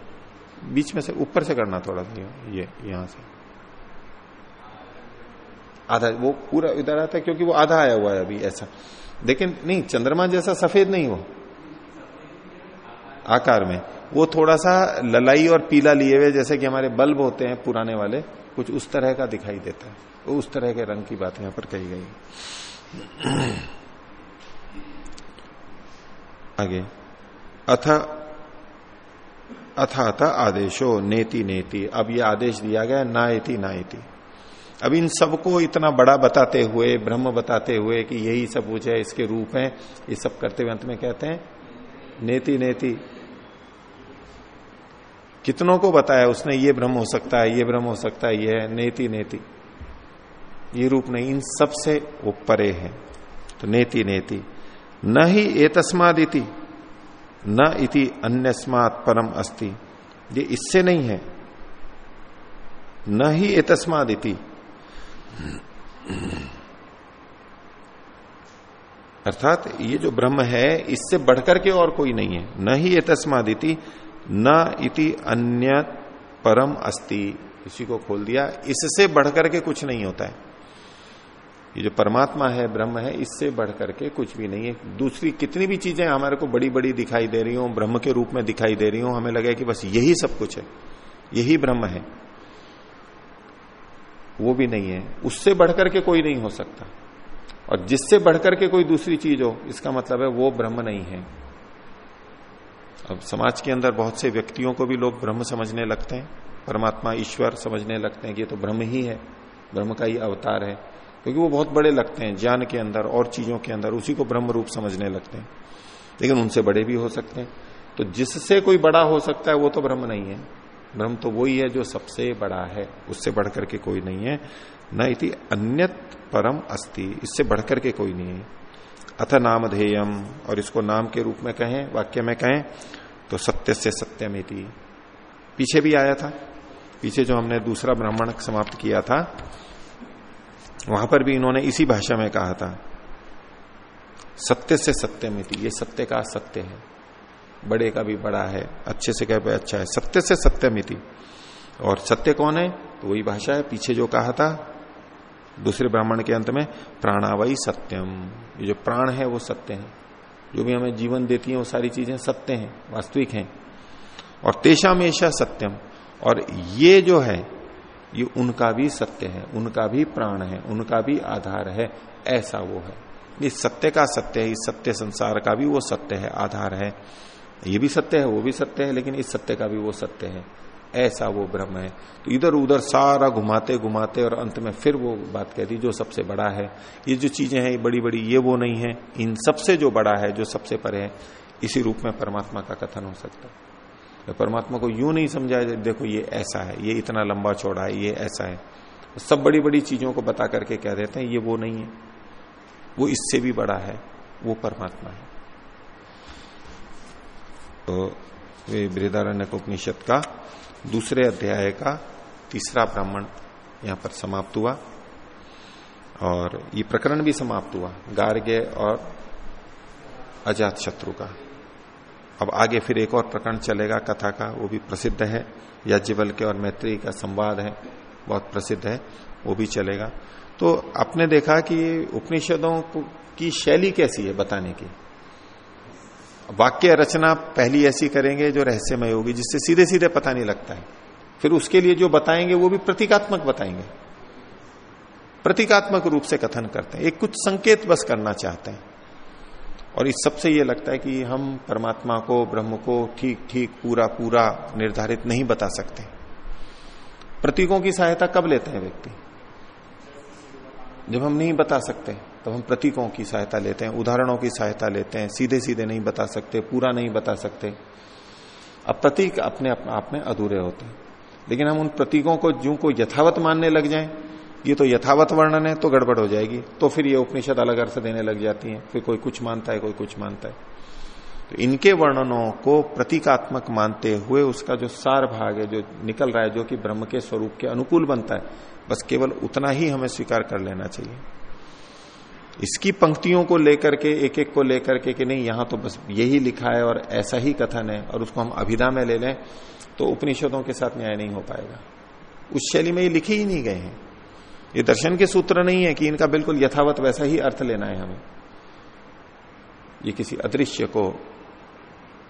बीच में से ऊपर से करना थोड़ा सा, ये, यहाँ से। आधा, वो पूरा इधर आता है क्योंकि वो आधा आया हुआ है अभी, ऐसा। लेकिन नहीं, चंद्रमा जैसा सफ़ेद नहीं वो आकार में। वो थोड़ा सा ललाई और पीला लिए हुए, जैसे कि हमारे बल्ब होते हैं पुराने वाले, कुछ उस तरह का दिखाई देता है। उस तरह के रंग की बात यहाँ पर कही गई। आगे। अथ अथ आदेशो, नेति नेति। अब ये आदेश दिया गया ना इति ना इति अब इन सबको इतना बड़ा बताते हुए, ब्रह्म बताते हुए कि यही सब कुछ है इसके रूप है, ये सब करते हुए अंत में कहते हैं, नेति नेति। कितनों को बताया उसने, ये ब्रह्म हो सकता है, ये ब्रह्म हो सकता है, ये है नेति नेति। ये रूप नहीं, इन सबसे वो परे है। तो नेति नेति। न ही एतस्मादिति, न इति अन्यस्मात परम अस्ति। ये इससे नहीं है। न ही एतस्मादिति। अर्थात ये जो ब्रह्म है, इससे बढ़कर के और कोई नहीं है। न ही एतस्मादिति, न इति अन्य परम अस्ति। इसी को खोल दिया। इससे बढ़कर के कुछ नहीं होता है। ये जो परमात्मा है, ब्रह्म है, इससे बढ़कर के कुछ भी नहीं है। दूसरी कितनी भी चीज़ें हमारे को बड़ी बड़ी दिखाई दे रही हो, ब्रह्म के रूप में दिखाई दे रही हो, हमें लगे कि बस यही सब कुछ है, यही ब्रह्म है। वो भी नहीं है। उससे बढ़कर के कोई नहीं हो सकता। और जिससे बढ़कर के कोई दूसरी चीज़ हो, इसका मतलब है वो ब्रह्म नहीं है। अब समाज के अंदर बहुत से व्यक्तियों को भी लोग ब्रह्म समझने लगते हैं। परमात्मा ईश्वर समझने लगते हैं कि ये तो ब्रह्म ही है, ब्रह्म का ही अवतार है। क्योंकि वो बहुत बड़े लगते हैं, ज्ञान के अंदर और चीज़ों के अंदर, उसी को ब्रह्म रूप समझने लगते हैं। लेकिन उनसे बड़े भी हो सकते हैं। तो जिससे कोई बड़ा हो सकता है, वो तो ब्रह्म नहीं है। ब्रह्म तो वही है जो सबसे बड़ा है। उससे बढ़कर के कोई नहीं है। न इति अन्यत परम अस्ति। इससे बढ़कर के कोई नहीं है। अथ नामधेयम और इसको नाम के रूप में कहें, वाक्य में कहें तो सत्य से सत्यमिति पीछे भी आया था। पीछे जो हमने दूसरा ब्राह्मण समाप्त किया था वहाँ पर भी इन्होंने इसी भाषा में कहा था, सत्य से सत्य सत्यमिति ये सत्य का सत्य है। बड़े का भी बड़ा है, अच्छे से कह अच्छा है। सत्य से सत्यमिति और सत्य कौन है? तो वही भाषा है। पीछे जो कहा था, दूसरे ब्राह्मण के अंत में प्राणावई सत्यम। ये जो प्राण है, वो सत्य है। जो भी हमें जीवन देती है, वो सारी चीज़ें सत्य हैं, वास्तविक हैं। और तेषामेशा सत्यम। और ये जो है ये उनका भी सत्य है, उनका भी प्राण है, उनका भी आधार है, ऐसा वो है। इस सत्य का सत्य है, इस सत्य संसार का भी वो सत्य है, आधार है। ये भी सत्य है, वो भी सत्य है, लेकिन इस सत्य का भी वो सत्य है। ऐसा वो ब्रह्म है। तो इधर उधर सारा घुमाते घुमाते और अंत में फिर वो बात कहती जो सबसे बड़ा है। ये जो चीज़ें हैं, ये बड़ी बड़ी ये वो नहीं है। इन सबसे जो बड़ा है, जो सबसे परे है, इसी रूप में परमात्मा का कथन हो सकता है। तो परमात्मा को यूँ नहीं समझाया, देखो ये ऐसा है, ये इतना लंबा चौड़ा है, ये ऐसा है। सब बड़ी बड़ी चीज़ों को बता करके कह देते हैं, ये वो नहीं है। वो इससे भी बड़ा है, वो परमात्मा है। तो वे बृदारण्य उपनिषद का दूसरे अध्याय का तीसरा ब्राह्मण यहाँ पर समाप्त हुआ और ये प्रकरण भी समाप्त हुआ गार्ग्य और अजात शत्रु का। अब आगे फिर एक और प्रकरण चलेगा, कथा का, वो भी प्रसिद्ध है याज्ञवल के और मैत्री का संवाद है, बहुत प्रसिद्ध है, वो भी चलेगा। तो आपने देखा कि उपनिषदों की शैली कैसी है बताने की? वाक्य रचना पहली ऐसी करेंगे जो रहस्यमय होगी, जिससे सीधे सीधे पता नहीं लगता है। फिर उसके लिए जो बताएँगे, वो भी प्रतीकात्मक बताएँगे। प्रतीकात्मक रूप से कथन करते हैं। एक कुछ संकेत बस करना चाहते हैं। और इस सबसे ये लगता है कि हम परमात्मा को, ब्रह्म को ठीक ठीक, पूरा पूरा निर्धारित नहीं बता सकते। प्रतीकों की सहायता कब लेते हैं व्यक्ति? जब हम नहीं बता सकते तो हम प्रतीकों की सहायता लेते हैं, उदाहरणों की सहायता लेते हैं सीधे सीधे नहीं बता सकते, पूरा नहीं बता सकते। अब प्रतीक अपने आप में अधूरे होते हैं। लेकिन हम उन प्रतीकों को, जो को यथावत मानने लग जाएँ ये तो यथावत वर्णन है तो गड़बड़ हो जाएगी। तो फिर ये उपनिषद अलग अर्थ देने लग जाती हैं। फिर कोई कुछ मानता है, कोई कुछ मानता है। तो इनके वर्णनों को प्रतीकात्मक मानते हुए उसका जो सार भाग है, जो निकल रहा है, जो कि ब्रह्म के स्वरूप के अनुकूल बनता है, बस केवल उतना ही हमें स्वीकार कर लेना चाहिए। इसकी पंक्तियों को लेकर के एक एक को लेकर के कि नहीं, यहाँ तो बस यही लिखा है और ऐसा ही कथन है और उसको हम अभिधा में ले लें तो उपनिषदों के साथ न्याय नहीं हो पाएगा। उस शैली में ये लिखे ही नहीं गए हैं। ये दर्शन के सूत्र नहीं है कि इनका बिल्कुल यथावत वैसा ही अर्थ लेना है हमें। ये किसी अदृश्य को,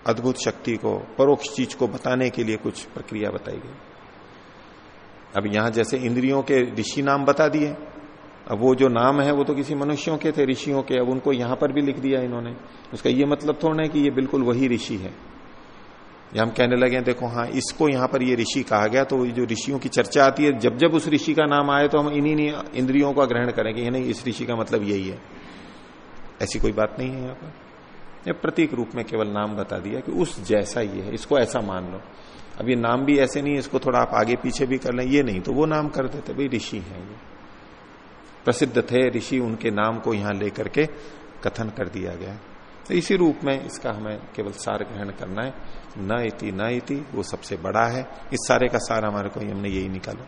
अद्भुत शक्ति को, परोक्ष चीज़ को बताने के लिए कुछ प्रक्रिया बताई गई। अब यहाँ जैसे इंद्रियों के ऋषि नाम बता दिए, अब वो जो नाम है वो तो किसी मनुष्यों के थे, ऋषियों के, अब उनको यहाँ पर भी लिख दिया इन्होंने। उसका ये मतलब थोड़ा है कि ये बिल्कुल वही ऋषि है। या हम कहने लगे देखो हाँ इसको यहाँ पर ये ऋषि कहा गया तो जो ऋषियों की चर्चा आती है, जब जब उस ऋषि का नाम आए तो हम इन्हीं इंद्रियों का ग्रहण करेंगे। नहीं इस ऋषि का मतलब यही है। ऐसी कोई बात नहीं है यहाँ पर। यह प्रतीक रूप में केवल नाम बता दिया कि उस जैसा ही है, इसको ऐसा मान लो। अब ये नाम भी ऐसे नहीं इसको थोड़ा आप आगे पीछे भी कर लें, ये नहीं तो वो नाम कर देते, भाई, ऋषि है ये। प्रसिद्ध थे ऋषि, उनके नाम को यहाँ लेकर के कथन कर दिया गया। तो इसी रूप में इसका हमें केवल सार ग्रहण करना है। न इति न इति वो सबसे बड़ा है इस सारे का सार हमारे को हमने यही निकाला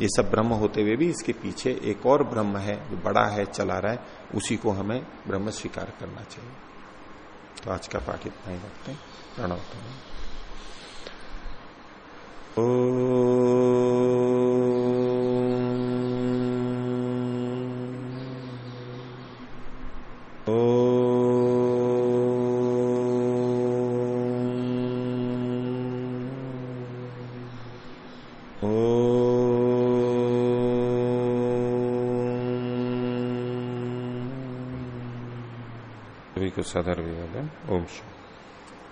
ये सब ब्रह्म होते हुए भी इसके पीछे एक और ब्रह्म है जो बड़ा है चला रहा है उसी को हमें ब्रह्म स्वीकार करना चाहिए तो आज का पाठ इतना ही रखते हैं प्रणव सदर विभाग ओम